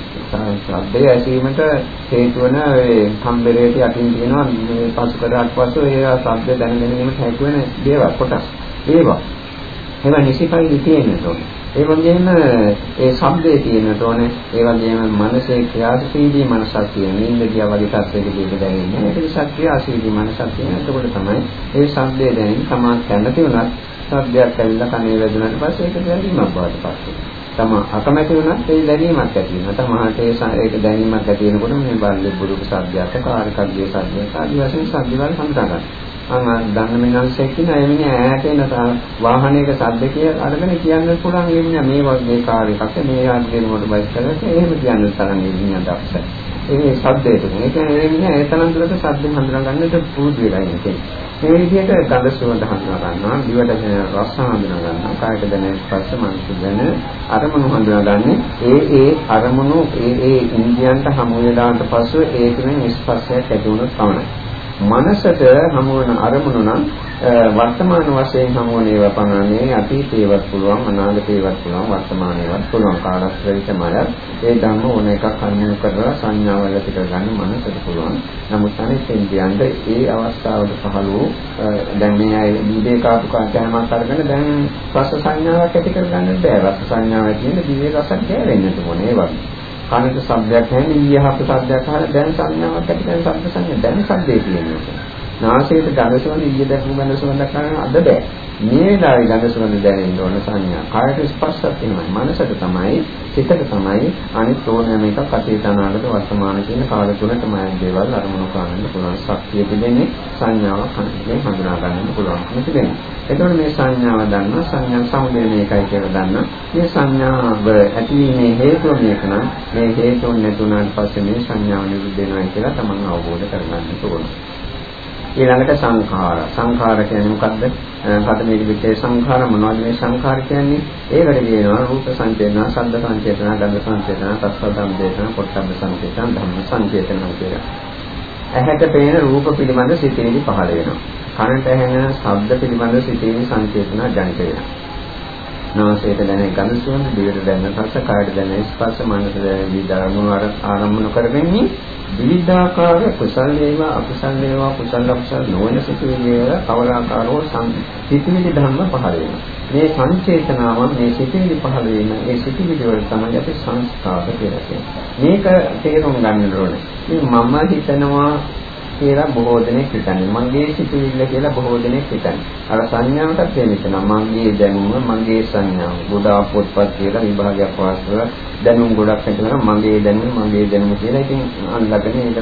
ශබ්දය ඇසීමට හේතු වන ඒ කම්බරේට යටින් තියෙනවා මේ පසු කරාට පසු ඒ ශබ්ද දැනගැනීමට හැකි වෙන දේවල් කොටස්. ඒවා. ඒවා නිසිපයි තියෙන්න ඕනේ. ඒ වගේම ඒ ශබ්දේ තියෙන්න ඕනේ. ඒ වගේම මනසේ ක්‍රියාශීලී මනසක් තියෙන. නින්ද ගියා වගේ තත්යකදී ඒක දැනෙන්නේ ඒක නිසා ක්‍රියාශීලී මනසක් තියෙන. එතකොට තමයි ඒ ශබ්දේ දැනෙන සමාන කැමති වුණත් ශබ්දයක් ඇවිල්ලා කනේ වැදුනට පස්සේ ඒක දැනීමක් බවට පත් වෙනවා. තම අකමැති වුණත් ඒ දැනීමක් ඇති වෙනවා. තමහට ඒක දැනීමක් ඇති වෙනකොට මේ බල්ලේ බුරුක ශබ්දයක්, කාර්කග්ගේ ශබ්දයක් ආදී වශයෙන් ශබ්දවල හඳුනා ගන්නවා. අන්න දන්න මිනිස්සෙක් කියන අය මිනිහ ඈත එන වාහනයක ශබ්ද කිය අරගෙන කියන්න පුළුවන් ඒ මිනිහ මේ වගේ කාර් එකක් මේ ආද්දේ මොකටද බයික් කරලා එහෙම කියන්න තරම් ඒ මිනිහ දක්ෂයි. ඒ ශබ්දයට. ඒ කියන්නේ ඒ මිනිහ ඒ තරම් දුරට ශබ්ද හඳුනා ගන්නට පුරුදු වෙලා ඉන්නේ. මේ විදිහට ගඳ සුවඳ හඳුනා ගන්නවා, දිවට දැනෙන රස හඳුනා ගන්නවා, කායට දැනෙන ස්පර්ශ මනස දැනෙන අරමුණු හඳුනාගන්නේ ඒ ඒ අරමුණු ඒ ඒ ඉන්ද්‍රියන්ට හමු වෙලාට පසු ඒ තුනෙන් ස්පර්ශයක් ඇති වුණොත් පමණයි. මනසට හමු වන අරමුණු නම් වර්තමාන වශයෙන් හමු වන ඒවා පනන්නේ අතීතේවත් පුළුවන් අනාගතේවත් පුළුවන් වර්තමානේවත් පුළුවන් කාලස්ත්‍රිතමය ඒ ධර්ම ඕන එකක් අනුමත කරලා සංඥාවල් ඇති කරගන්න මනසට පුළුවන්. නමුත් අනිත් ඉන්දියන්ට ඒ අවස්ථාවට පහළ වූ දැන් මේ අය දීපේ කාපු කෑමක් අරගෙන දැන් රස සංඥාවක් ඇති කරගන්න බෑ. රස සංඥාව ඇති වෙන දීපේ රසක් ගෑවෙන්නට ඕනේ ඒ වගේ කනට ශබ්දයක් ඇහෙන ඊයහප ශබ්දයක් අහලා දැන් සංඥාවක් ඇති දැන් ශබ්ද සංඥා දැන් ශබ්දේ කියන්නේ. නාසයට ගඳ සුවඳ ඊය දැක්ම ගඳ සුවඳක් ගන්න අද බෑ. මේ වෙලාවේ ගඳ සුවඳ දැනෙන්න ඕන සංඥා. කායට ස්පර්ශයක් වෙනවයි. මනසට තමයි, සිතට තමයි අනිත් ඕනෑම එකක් අතීත අනාගත වර්තමාන කියන කාල තුනටම අයන දේවල් අරමුණු කරන්න පුළුවන් ශක්තිය තිබෙන්නේ සංඥාවක් හඳුනගෙන හඳුනා ගන්න පුළුවන්කම තිබෙනවා. එතකොට මේ සංඥාව දන්නවා සංඥා සමුදය මේකයි කියලා දන්නවා. මේ සංඥාව ඇතිවීමේ හේතුව මේක නම් මේ හේතුන් නැතුණාට පස්සේ මේ සංඥාව නිරුද්ධ වෙනවා කියලා තමන් අවබෝධ කරගන්න ඕනේ. ඊළඟට සංඛාර. සංඛාර කියන්නේ මොකද්ද? පතමේ විචේ සංඛාර මොනවද මේ සංඛාර කියන්නේ? ඒකට කියනවා රූප සංචේතන, ශබ්ද සංචේතන, ගන්ධ සංචේතන, රස සංචේතන, පොට්ටබ්බ සංචේතන, ධම්ම සංචේතන කියලා. ඇහැට පේන රූප පිළිබඳ සිතේලි පහළ වෙනවා. කනට ඇහෙන ශබ්ද පිළිබඳ සිතේලි සංකේතන ජනිත වෙනවා. නාසයට දැනෙන ගඳ සුවඳ, දිවට දැනෙන රස, කායට දැනෙන ස්පර්ශ, මනසට දැනෙන විදර්ම ආරම්භන කරගන්නේ විවිධාකාර කුසල වේවා අකුසල වේවා කුසල අකුසල නොවන සිතුවිලි වල කවලාකාරෝ සිතුවිලි ධර්ම පහළ වෙනවා. මේ සංචේතනාවන් මේ සිතුවිලි පහළ වෙන ඒ සිතුවිලි වල තමයි අපි සංස්කාර කියලා කියන්නේ. මේක තේරුම් ගන්න ඕනේ. මම හිතනවා කියලා බොහෝ දෙනෙක් හිතන්නේ. මගේ සිතුවිල්ල කියලා බොහෝ දෙනෙක් හිතන්නේ. අර සංඥාවටත් එනිකනවා. මගේ දැනුම, මගේ සංඥාව. බුදා පොත්පත් කියලා විභාගයක් පාස් කරලා දැනුම් ගොඩක් හිතනවා. මගේ දැනුම, මගේ දැනුම කියලා. ඉතින් අල්ලගෙන ඒක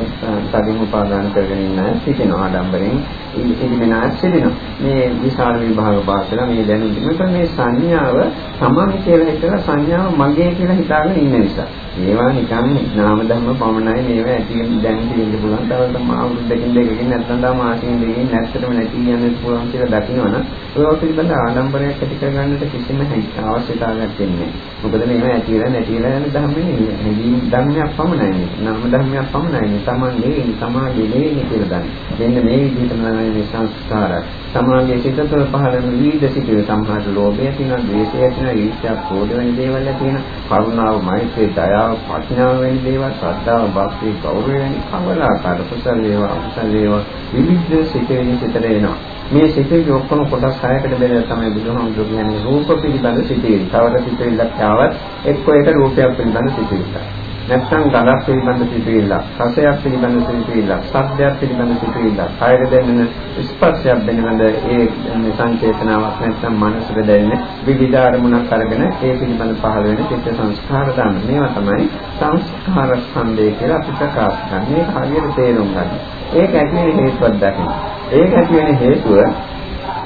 සදින් උපාදාන කරගෙන ඉන්න අය සිටිනවා ආඩම්බරෙන්. ඉතින් සිටිනවා. මේ විශාල විභාග පාස් කරලා මේ දැනුම් මෙතන මේ සංඥාව තමන් කියලා හිතලා සංඥාව මගේ කියලා හිතාගෙන ඉන්න නිසා. ඒවා නිකන් නාම ධර්ම පමණයි මේවා ඇති දැන් තියෙන්න පුළුවන්. තව තම අවුරුද්දකින් දෙකකින් නැත්නම් තව මාසෙකින් දෙකකින් නැත්තටම නැති යන්න පුළුවන් කියලා දකිනවනම් ඒවා පිළිබඳ ආඩම්බරයක් ඇති කරගන්නට කිසිම අවශ්‍යතාවයක් දෙන්නේ නැහැ. මොකද මේවා ඇතිලා නැතිලා යන ධර්මනේ හැදීම් ධර්මයක් පමණයි. නාම ධර්මයක් පමණයි. තමන්ගේ සමාජයේ නෙවෙයි කියලා දන්නේ. මෙන්න මේ විදිහටම මේ සංස්කාරය. සමාජයේ සිත තුළ පහළ වෙන විවිධ සිතුවිලි සම්හාර ලෝභය තියෙනවා, ද්වේෂය තියෙනවා, ඊර්ෂ්‍යා, ක්‍රෝධ වෙන දේවල් තියෙනවා, කරුණාව, මෛත්‍රිය, දයාව, ප්‍රඥාව වෙන දේවල්, ශ්‍රද්ධාව, භක්තිය, ගෞරවය වෙන කවලාකාර කුසල වේවා අකුසල වේවා විවිධ සිතේනි සිතට එනවා. මේ සිතේ ඔක්කොම කොටස් හයකට බෙදලා තමයි බුදුහාමුදුරු කියන්නේ රූප පිළිබඳ සිතේ. තවර සිතෙල්ලක් ආවත් එක්ක ඒක රූපයක් පිළිබඳ සිතෙල්ලක්. නැත්නම් ගඳක් පිළිබඳ සිතෙල්ලක්, රසයක් පිළිබඳ සිතෙල්ලක්, ශබ්දයක් පිළිබඳ සිතෙල්ලක්, කායර දැනෙන ස්පර්ශයක් පිළිබඳ ඒ සංකේතනාවක් නැත්නම් මනසට දැනෙන විවිධ අරමුණක් අරගෙන ඒ පිළිබඳ පහළ වෙන චිත්ත සංස්කාර දාන. මේවා තමයි සංස්කාර ස්කන්ධය කියලා අපි ප්‍රකාශ කරන්නේ. මේක හරියට තේරුම් ගන්න. ඒක ඇති වෙන හේතුවක් දකින්න. ඒක ඇති වෙන හේතුව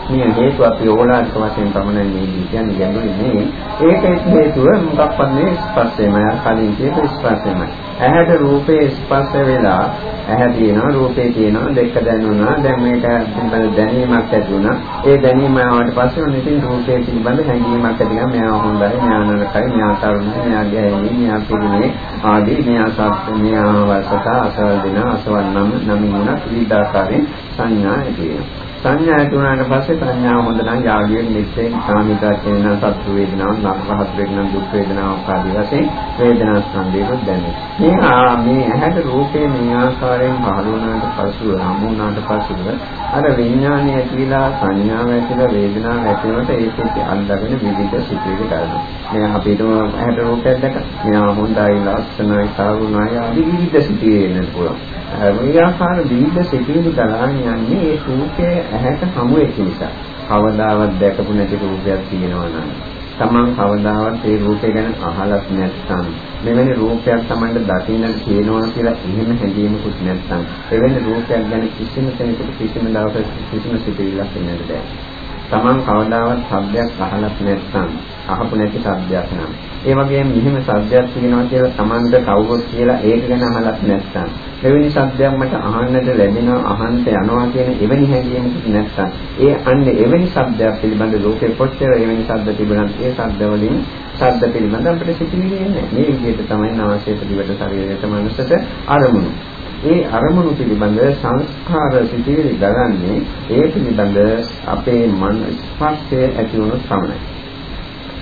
මේ හේතුව අපි ඕලාරික වශයෙන් පමණයි මේ කියන්නේ ගැඹුරින් නෙවෙයි. ඒක හේතුව මොකක්වත් නෙවෙයි ස්පර්ශයමයි. කලින් කියපු ස්පර්ශයමයි. ඇහැට රූපේ ස්පර්ශ වෙලා ඇහැ තියෙනවා රූපේ තියෙනවා දෙක දැනුණා. දැන් මේක පිළිබඳ දැනීමක් ඇති වුණා. ඒ දැනීම ආවට පස්සේ ඔන්න ඉතින් රූපේ පිළිබඳ හැඟීමක් ඇති වෙනවා. මෙයා හොඳයි, මෙයා නරකයි, මෙයා තරුණයි, මෙයා ගැහැණි, මෙයා පිළිමේ ආදී මෙයා සත්‍ය, මෙයා අවසත, අසවල් දින, අසවල් නම් නමිනුණ විවිධාකාරයෙන් සංඥා ඇති වෙනවා. සංඥා ඇති වුණාට පස්සේ සංඥාව හොඳ නම් යාගයෙන් නිස්සෙන් කාමිකාච වෙන සත්‍ය වේදනාවක් නරහත් වේදනාවක් දුක් වේදනාවක් ආදී වශයෙන් වේදනා ස්කන්ධයක දැනේ. මේ මේ ඇහැට රූපේ මේ ආකාරයෙන් පහළ වුණාට පසුව හමු වුණාට පසුව අර විඥානය ඇතිලා සංඥාව ඇතිලා වේදනාව ඇතිවෙනකොට ඒකෙත් අල්ලගෙන විවිධ සිතුවිලි කරනවා. මේ අපිට ඇහැට රූපයක් දැක මෙයා හොඳයි ලස්සනයි කරුණයි ආදී විවිධ සිතුවිලි එන්න පුළුවන්. මේ ආකාර විවිධ සිතුවිලි ගලාගෙන යන්නේ ඒ රූපයේ ඇහැට හමු වෙච්ච නිසා. කවදාවත් දැකපු නැති රූපයක් තියෙනවා නම් තමන් කවදාවත් ඒ රූපය ගැන අහලත් නැත්නම් මෙවැනි රූපයක් Tamanට දකින්නට තියෙනවා කියලා එහෙම හැඟීමකුත් නැත්නම් එවැනි රූපයක් ගැන කිසිම කෙනෙකුට කිසිම දවසක කිසිම සිතුවිල්ලක් එන්නට බෑ. Taman කවදාවත් ශබ්දයක් අහලත් නැත්නම් අහපු නැති ශබ්දයක් නම්. ඒ වගේම මෙහෙම ශබ්දයක් තියෙනවා කියලා Tamanට කවුරුත් කියලා ඒක ගැන අහලත් නැත්නම්. එවැනි ශබ්දයක් මට අහන්නට ලැබෙනවා අහන්නට යනවා කියන එවැනි හැඟීමක් නැත්නම්. ඒ අන්නේ එවැනි ශබ්දයක් පිළිබඳ ලෝකෙ කොච්චර එවැනි ශබ්ද තිබුණත් ඒ ශබ්ද වලින් ශබ්ද පිළිබඳ අපිට සිතිවිලි එන්නේ මේ විදිහට තමයි නාසයට දිවට ශරීරයට මනසට අරමුණු. ඒ අරමුණු පිළිබඳ සංස්කාර සිටිවිලි ගලන්නේ ඒ පිළිබඳ අපේ මන ස්පර්ශය ඇති වුණොත් පමණයි.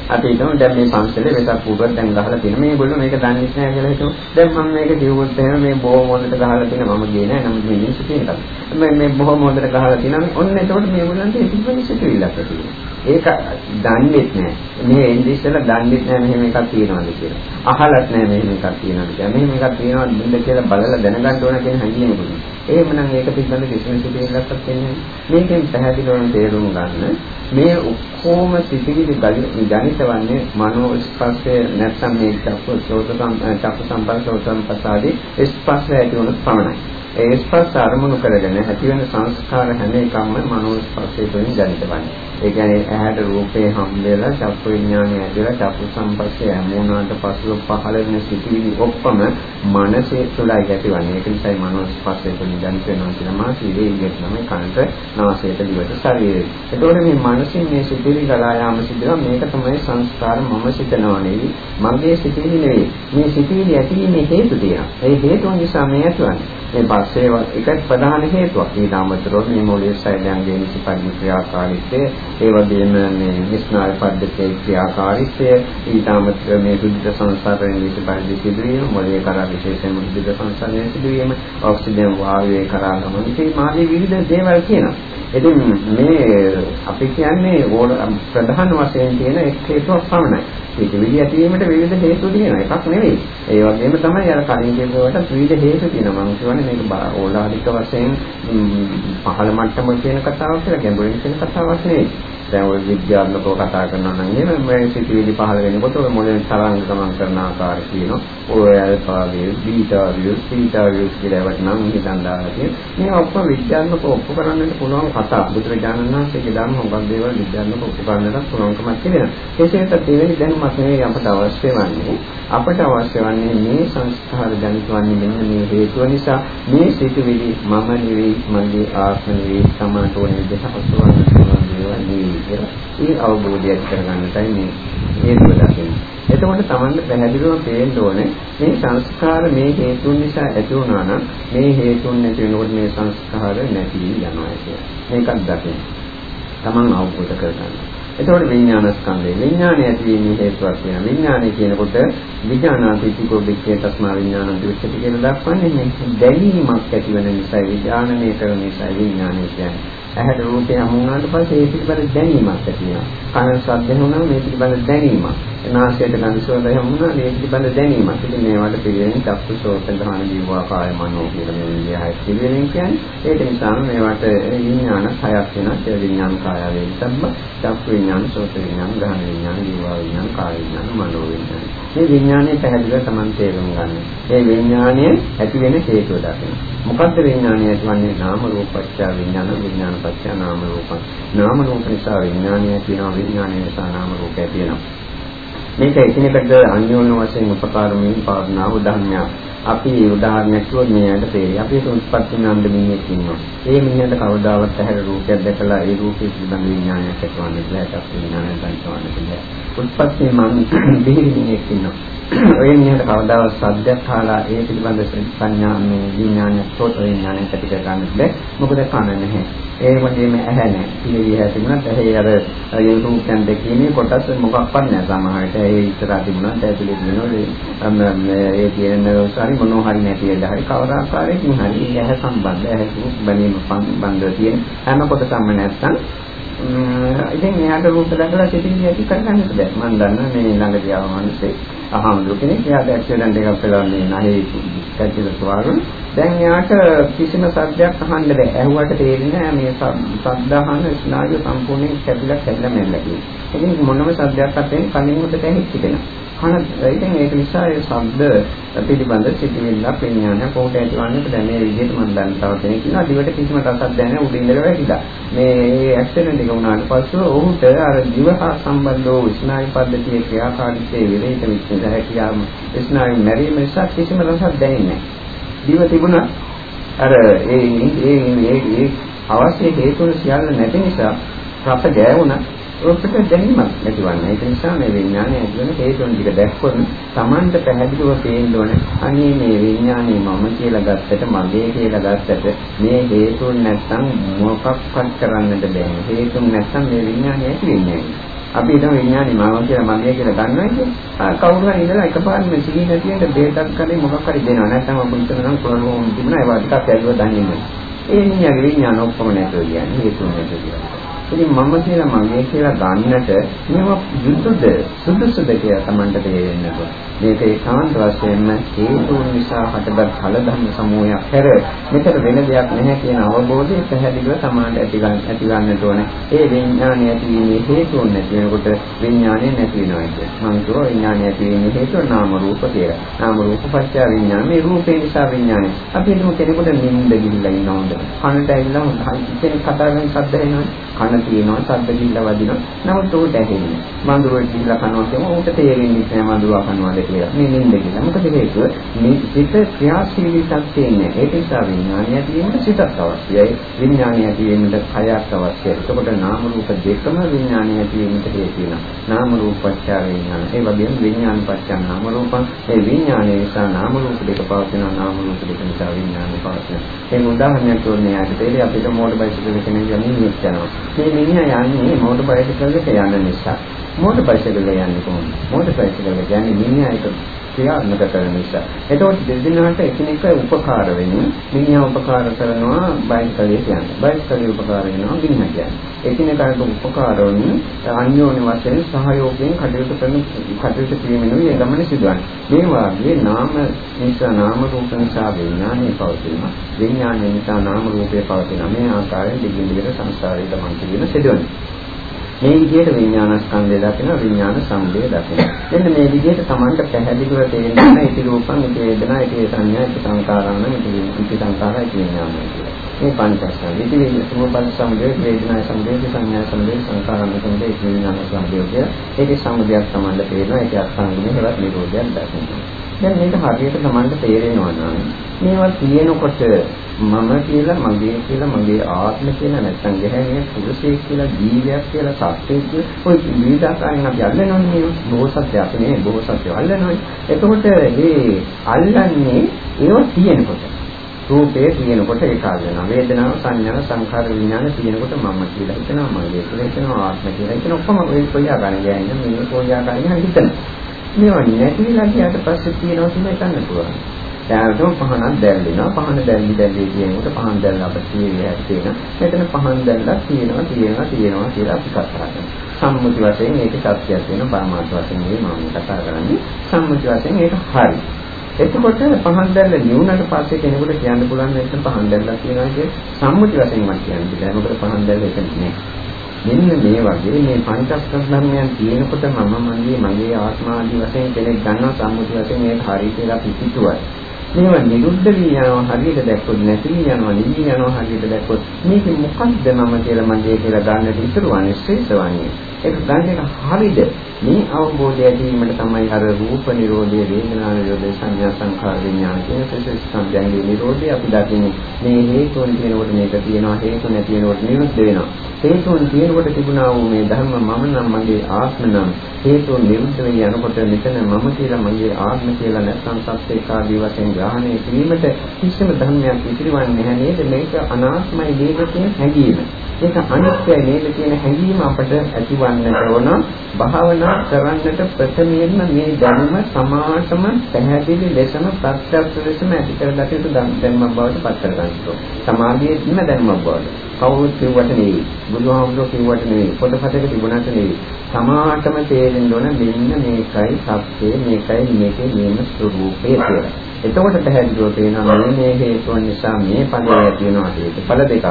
අපි හිතමු දැන් මේ පන්සලේ වෙසක් පුබක් දැන් ගහලා තියෙන මේගොල්ලෝ මේක දන්නේ නැහැ කියලා හිතමු. දැන් මම මේක දියුවොත් එහෙම මේ බොහොම හොඳට ගහලා තියෙන මම ගියේ නැහැ. නමුත් මේ මිනිස්සු කියනවා. මේ මේ බොහොම හොඳට ගහලා තියෙනවා. ඔන්න එතකොට මේගොල්ලන්ට ඒක මිනිස්සුට ඉල්ලක් තියෙනවා. ඒක දන්නේත් නැහැ. මේ එන්නේ ඉස්සෙල්ලා දන්නේත් නැහැ මෙහෙම එකක් තියෙනවද කියලා. අහලත් නැහැ මෙහෙම එකක් තියෙනවද කියලා. මෙහෙම එකක් තියෙනවද නේද කියලා බලලා දැනගන්න ඕන කියන හැඟීමකුත්. එහෙමනම් ඒක පිළිබඳ කිසිම සිදුවීමක් වෙන්නේ මේකෙන් පැහැදිලිවම තේරුම් ගන්න මේ ඔක්කොම සිතිවිලි ගණිත වන්නේ මනෝ ස්පර්ශය නැත්නම් මේ චක්ක සෝත චක්ක සම්පස්ස සෝත සම්පස්සාදී ස්පර්ශය ඇති වුණොත් පමණයි. ඒ ස්පර්ශ අරමුණු කරගෙන ඇති වෙන සංස්කාර හැම එකක්ම මනෝ ස්පර්ශයෙන් ජනිත වන්නේ. ඒ කියන්නේ ඇහැට රූපේ හම් වෙලා චක්ක විඥානය ඇදලා චක්ක සම්පස්සේ හැමුණාට පසුව පහළ වෙන සිතිවිලි ඔක්කොම මනසේ තුලයි ඇතිවන්නේ. ඒක නිසායි මනෝ ස්පර්ශය තුලින් ජනිත වෙනවා කියලා මා කියේ ඉගෙන තමයි කනට නාසයට දිවට ශරීරයට. ඒතකොට මේ මනසින් මේ සිතිවිලි ගලා යාම සිදුවා මේක තමයි සංස්කාර මම සිතනවා නෙවෙයි. මගේ සිතිවිලි නෙවෙයි. මේ සිතිවිලි ඇතිවීමේ හේතු තියෙනවා. ඒ හේතුන් නිසා මේ ඇතිවන්නේ. මේ පස්සේ ඒක ප්‍රධාන හේතුවක්. ඊට අමතරව මේ මොළයේ සෛලයන්ගේ නිසිපරිදි ක්‍රියාකාරීත්වය, ඒ වගේම මේ විස්නාර පද්ධතියේ ක්‍රියාකාරීත්වය, ඊට අමතරව මේ සුද්ධ සංසාරයෙන් නිසිපරිදි සිදුවීම, මොළයේ කරා විශේෂයෙන්ම සුද්ධ සංසාරයෙන් සිදුවීම, ඔක්සිජන් වායුවේ කරා ගමන, මේ මාගේ විවිධ දේවල් කියනවා. ඉතින් මේ අපි කියන්නේ ප්‍රධාන වශයෙන් තියෙන එක් හේතුවක් පමණයි. ඒක විදි ඇතිවීමට විවිධ හේතු තියෙනවා. එකක් නෙවෙයි. ඒ වගේම තමයි අර කලින් කියපුවට විවිධ හේතු තියෙනවා. මම කියන්නේ මේක ඕලාරික වශයෙන් පහළ මට්ටම කියන කතාවක් කියලා ගැඹුරින් කියන කතාවක් නෙවෙයි. දැන් ඔය විද්‍යාත්මකව කතා කරනවා නම් එහෙම මේ සිතිවිලි පහළ වෙනකොට ඔය මොළෙන් තරංග ගමන් කරන ආකාරය කියනවා. ඔය alpha wave, beta wave, theta wave කියලා ඒවට නම් හිතන් දාලා තියෙන. මේ ඔක්කොම විද්‍යාත්මකව ඔප්පු කරන්නට පුළුවන් කතා. බුදුරජාණන් වහන්සේගේ ධර්ම හොඟක් දේවල් විද්‍යාත්මකව ඔප්පු කරන්නට පුළුවන්කමක් තිබෙනවා. කෙසේත් දෙවෙනි දැනුමක් නෙවෙයි අපට අවශ්‍ය වන්නේ. අපට අවශ්‍ය වන්නේ මේ සංස්කාර ජනිත වන්නේ මෙන්න මේ හේතුව නිසා මේ සිතුවිලි මම නෙවෙයි, මගේ ආත්ම නෙවෙයි, සමාට ඕන විදිහට හසුරවන්න පුළුවන් දේවල් නෙවෙයි කියලා. ඒ අවබෝධය කරගන්නටයි මේ හේතුව දකින්නේ. එතකොට Tamanne පැහැදිලිවම පේන්න ඕනේ මේ සංස්කාර මේ හේතුන් නිසා ඇති වුණා නම් මේ හේතුන් නැති වෙනකොට මේ සංස්කාර නැති යනවා කියලා. මේකක් දකින්න. Taman අවබෝධ කරගන්න. එතකොට විඥාන ස්කන්ධය විඥානය ඇතිවීමේ හේතුවක් වෙන විඥානය කියනකොට විඥානාතිකෝ විච්ඡේ තස්මා විඥානං දිවිච්ඡති කියලා දක්වන්නේ මේ දැනීමක් ඇති වෙන නිසා විඥානනය කරන නිසා විඥානය කියන්නේ ඇහැට රූපය හමු වුණාට පස්සේ ඒ පිළිබඳ දැනීමක් ඇති වෙනවා. කන ශබ්ද වුණා මේ පිළිබඳ දැනීමක්. නාසයට ගඳ සුවඳ හමුණා මේ පිළිබඳ දැනීමක්. ඉතින් මේවට පිළිවෙලින් චක්කු සෝත ධාන ජීවා කාය මනෝ කියලා මේ විදිහයි පිළිවෙලින් කියන්නේ. ඒක නිසා මේවට විඥාන හයක් වෙනවා. ඒ විඥාන කාය වේසබ්බ චක්කු විඥාන සෝත විඥාන ධාන විඥාන ජීවා විඥාන කාය විඥාන මනෝ විඥාන. මේ විඥානයේ පැහැදිලිව Taman තේරුම් ගන්න. මේ විඥානයේ ඇති වෙන හේතුව දකින්න. මොකද්ද විඥානය ඇතිවන්නේ නාම රූපච්ඡා විඥාන විඥාන පත්‍ය නාම රූපං. නාම රූප නිසා විඥානය තියෙනවා විඥානය නිසා නාම රූපය තියෙනවා මේක එකිනෙකට අන්‍යෝන්‍ය වශයෙන් උපකාරමින් පාදනා උදාහරණයක්. අපි උදාහරණයක් කිව්වොත් මේකට තේරෙයි. අපි උත්පත්ති නන්ද මිනිහෙක් ඉන්නවා. ඒ මිනිහට කවදාවත් ඇහැර රූපයක් දැකලා ඒ රූපේ පිළිබඳ විඥානයක් ඇතිවන්නේ නැහැ. ඒක විඥානයක් දැනවන්නේ නැහැ. උත්පත්ති මම බිහිරි මිනිහෙක් ඉන්නවා. ඔය මිනිහට කවදාවත් සද්දයක් අහලා ඒ පිළිබඳ සංඥා මේ විඥානයක් සෝත විඥානයක් ඇති කර ගන්න බැහැ. මොකද කන නැහැ. ඒ වගේම ඇහැ නැහැ. පිළිවිහ තිබුණත් ඇහි අර යොමුකන් දෙකීමේ කොටස් මොකක්වත් නැහැ. සමහරට ඒ ඉස්සරහ තිබුණත් ඇතුලේ තියෙනවා ඒ කියන සාරි මොනෝ හරි නැති වෙලා හරි කවර ආකාරයකින් හරි ඇහැ සම්බන්ධ ඇහැ බැලීම සම්බන්ධ තියෙන හැම කොටසක්ම නැත්තම් ඉතින් එයාට රූප දැකලා සිතිවිලි ඇති කරගන්නත් බෑ. මම දන්නා මේ ළඟදී ආව මිනිස්සේ අහමුදු කෙනෙක් එයාට ඇක්සිඩන්ට් එකක් වෙලා මේ නැහේ කැටිලට වරුන්. දැන් එයාට කිසිම සද්දයක් අහන්න බෑ. ඇහුවට තේරෙන්නේ මේ සද්ද අහන ස්නායු සම්පූර්ණයෙන් කැපිලා කැඩලා මෙල්ල කියලා. ඉතින් මොනම සද්දයක් අතෙන් කලින් උඩට ඇහිච්ච කෙනා. කන ඉතින් ඒක නිසා ඒ ශබ්ද පිළිබඳ සිතිවිල්ලක් විඥානයක් පොට ඇතිවන්නට දැන් මේ විදිහට මම දැන් තව කෙනෙක් ඉන්නවා දිවට කිසිම රසක් දැනෙන්නේ උඩින් ඉඳලා වැටිලා මේ ඇක්සිඩන්ට් එක වුණාට පස්සේ ඔහුට අර දිව හා සම්බන්ධ වූ ස්නායු පද්ධතියේ ක්‍රියාකාරීත්වයේ විරහිත වෙච්ච හැකියාව ස්නායු මැරීම නිසා කිසිම රසක් දැනෙන්නේ නැහැ දිව තිබුණා අර ඒ ඒ ඒ අවශ්‍ය හේතුන් සියල්ල නැති නිසා රස ගෑවුණා ඔකට දැනීමක් නැතිවන්නේ. ඒක නිසා මේ විඥානය ඇතුළේ හේතුන් ටික දැක්කොත් Tamanට පැහැදිලිව පේන්න ඕනේ. අනේ මේ විඥානය මම කියලා ගත්තට මගේ කියලා ගත්තට මේ හේතුන් නැත්තම් මොකක්වත් කරන්නට බෑ. හේතුන් නැත්තම් මේ විඥානය ඇති වෙන්නේ අපි හිතමු විඥානය මම කියලා මගේ කියලා ගන්නවා කියන්නේ කවුරු හරි ඉඳලා එකපාරටම සිහි නැතිවට බේතක් කරේ මොකක් හරි දෙනවා. නැත්තම් අපු හිතන නම් කොළොම තිබුණා ඒවා ටිකක් ඇදුව දන්නේ නැහැ. ඒ නියගේ විඥාන ඔක්කොම නැතුව කියන්නේ හේතුන් නැතුව කියන්නේ. ඉතින් මම කියලා මගේ කියලා ගන්නට මේවා යුතුයද සුදුසුද කියලා Tamanට තේරෙන්න ඕන. මේක ඒකාන්ත වශයෙන්ම හේතුන් නිසා හටගත් ඵල ධර්ම සමූහයක් හැර මෙතන වෙන දෙයක් නැහැ කියන අවබෝධය පැහැදිලිව Tamanට ඇති ගන්න ඇති ගන්නට ඕන. ඒ විඥානය ඇතිවීමේ හේතුන් නැති වෙනකොට විඥානය නැති වෙනවා කියන්නේ. මම කියෝ විඥානය ඇතිවීමේ හේතුව නාම රූප කියලා. නාම රූප පත්‍ය විඥාන මේ රූපේ නිසා විඥානය. අපි හිතමු කෙනෙකුට නිින්ද ගිහිල්ලා ඉන්නවද? කනට ඇවිල්ලා කෙනෙක් කතා කරන ශබ්ද එනවා. කන කන තියෙනවා, ශබ්ද කිල්ල වදිනවා. නමුත් උට ඇහෙන්නේ. මඳුරට කිල්ල කනවා කියම උට තේරෙන්නේ නැහැ මඳුරා කනවාද කියලා. මේ නින්ද කියලා. මොකද හේතුව මේ සිත ක්‍රියාශීලීතාවක් තියෙන්නේ. ඒක නිසා විඥානය ඇතිවීමට සිතක් අවශ්‍යයි. විඥානය ඇතිවීමට කයක් අවශ්‍යයි. එතකොට නාම රූප දෙකම විඥානය ඇතිවීමට හේතු වෙනවා. නාම රූප පත්‍ය විඥාන. ඒ වගේම විඥාන පත්‍ය නාම රූපං. ඒ විඥානය නිසා නාම රූප දෙක පවතිනවා. නාම රූප දෙක නිසා විඥානය පවතිනවා. ඒ උදාහරණයක් දුන්නේ ආයත තේරෙයි අපිට මෝටර් බයිසිකල් කෙනෙක් යන්නේ යනවා. මේ මිනිහා යන්නේ මෝටර් බයිසිකල් එක යන නිසා. මෝටර් බයිසිකල් යන්නේ කොහොමද? මෝටර් බයිසිකල් යන්නේ මිනිහා එක ක්‍රියාත්මක කරන නිසා. එතකොට දෙදෙනාට එකිනෙක උපකාර වෙන්නේ මිනිහා උපකාර කරනවා බයිසිකලේ කියන්නේ. බයිසිකලේ උපකාර වෙනවා මිනිහා කියන්නේ. එකිනෙකාට උපකාර වන අන්‍යෝන්‍ය වශයෙන් සහයෝගයෙන් කටයුතු කරන කටයුතු කිරීමෙනුයි ඒ ගමන සිදුවන්නේ. මේ වාගේ නාම නිසා නාම රූප නිසා විඥානය පවතින. විඥානය නිසා නාම රූපය පවතින. මේ ආකාරයෙන් දිගින් දිගට සංසාරයේ ගමන් කිරීම සිදුවන්නේ. මේ විදිහට විඥාන ස්කන්ධය දකින විඥාන සම්බය දකින. මෙන්න මේ විදිහට Tamanට පැහැදිලිව තේරෙන ඉති රූපං ඉති වේදනා ඉති සංඥා ඉති සංකාරණ ඉති ඉති සංකාරය ඉති විඥානය කියලා. මේ පංචස්කන්ධ ඉති රූපං සම්බය වේදනා සම්බය සංඥා සම්බය සංකාරණ සම්බය ඉති විඥාන සම්බය කියලා. ඒකේ සම්බයයක් Tamanට තේරෙනවා ඒකේ අත්ංගුනේ හෙවත් නිරෝධයක් දකිනවා. දැන් මේක හරියට Tamanට තේරෙනවා නම් මේවා තියෙනකොට මම කියලා මගේ කියලා මගේ ආත්ම කියලා නැත්නම් ගැහැණිය පුරුෂයෙක් කියලා ජීවියක් කියලා සත්‍යයක් කියලා ඔය විවිධාකාරයෙන් අපි අල්ලනෝනේ බොහෝ සත්‍ය අපි නේ බොහෝ සත්‍ය අල්ලනෝනේ එතකොට මේ අල්ලන්නේ ඒව තියෙනකොට රූපේ තියෙනකොට ඒක ආවෙනවා වේදනාව සංඥා සංඛාර විඥාන තියෙනකොට මම කියලා හිතනවා මගේ කියලා හිතනවා ආත්ම කියලා හිතන ඔක්කොම ඔය කොයි ආකාරයෙන් ගෑන්නේ මේ කොයි ආකාරයෙන් හිතනවා. මේවා නැතිලා ගියාට පස්සේ තියෙනවා කියලා හිතන්න පුළුවන් දැනටම පහනක් දැල්ලිනවා පහන දැල්ලි දැල්ලි කියනකොට පහන් දැල්ල අපිට තියෙන්නේ තියෙන. මෙතන පහන් දැල්ලක් තියෙනවා තියෙනවා තියෙනවා කියලා අපි කතා කරනවා. සම්මුති වශයෙන් මේක සත්‍යයක් වෙන පරමාර්ථ වශයෙන් මේ මම කතා කරන්නේ. සම්මුති වශයෙන් ඒක හරි. එතකොට පහන් දැල්ල නිවුනට පස්සේ කෙනෙකුට කියන්න පුළුවන් මේක පහන් දැල්ලක් කියනවා කිය සම්මුති වශයෙන් මම කියන්නේ බෑ මොකද පහන් දැල්ල එක නෙමෙයි. මෙන්න මේ වගේ මේ පංචස්කන්ධ ධර්මයන් තියෙනකොට මම මගේ මගේ ආත්මාදී වශයෙන් කෙනෙක් ගන්නවා සම්මුති වශයෙන් මේක හරි කියලා පිටිතුවයි. මේවා නිරුද්ධ වී යනවා හරියට දැක්කොත් නැති වී යනවා නිවි යනවා හරියට දැක්කොත් මේක මොකක්ද මම කියලා මගේ කියලා ගන්නට ඉතුරු වන්නේ ශ්‍රේෂ්ඨවන්නේ ඒක ගන්න එක හරියද මේ අවබෝධය ඇතිවීමට තමයි අර රූප නිරෝධය වේදනා නිරෝධය සංඥා සංඛාර විඥාන කියන ප්‍රතිසංයන්ගේ නිරෝධය අපි දකින්නේ. මේ හේතුන් කියනකොට මේක තියෙනවා හේතු නැති වෙනකොට නිරුද්ධ වෙනවා. හේතුන් තියෙනකොට තිබුණා වූ මේ ධර්ම මම නම් මගේ ආත්ම නම් හේතුන් නිරුද්ධ වෙ යනකොට මෙතන මම කියලා මගේ ආත්ම කියලා නැත්නම් සත්‍යකාදී වශයෙන් ග්‍රහණය කිරීමට කිසිම ධර්මයක් ඉතිරිවන්නේ නැහැ නේද? මේක අනාත්මයි නේද කියන හැඟීම. ඒක අනිත්‍යයි නේද කියන හැඟීම අපට ඇතිවන්නට ඕන භාවනා කරන්නට ප්‍රථමයෙන්ම මේ ධර්ම සමාසම පැහැදිලි ලෙසම ප්‍රත්‍යක්ෂ ලෙසම ඇති කරගත යුතු ධර්ම බවට පත් කර ගන්න ඕන. සමාධියෙත්ම ධර්ම බවට. කවුරුත් කිව්වට නෙවෙයි. බුදුහාමුදුරුවෝ කිව්වට නෙවෙයි. පොතපතක තිබුණාට නෙවෙයි. සමාහටම තේරෙන්න ඕන මෙන්න මේකයි සත්‍යය මේකයි මේකේ නියම ස්වરૂපය කියලා. එතකොට පැහැදිලිව පේනවා මේ මේ හේතුන් නිසා මේ ඵලය ඇති වෙනවා හේතුඵල දෙකක්.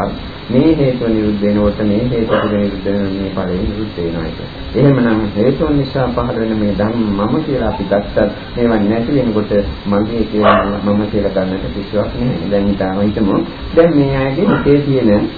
මේ හේතුව නිරුද්ධ වෙනකොට මේ හේතුව නිරුද්ධ වෙන මේ ඵලය නිරුද්ධ වෙනවා ඒක. එහෙමනම් හේතුන් නිසා පහළ වෙන මේ ධම්ම මම කියලා අපි ගත්තත් මේවා නැති වෙනකොට මගේ කියලා මම කියලා ගන්නට කිසිවක් නැහැ. දැන් හිතාම හිතමු. දැන් මේ අයගේ හිතේ තියෙන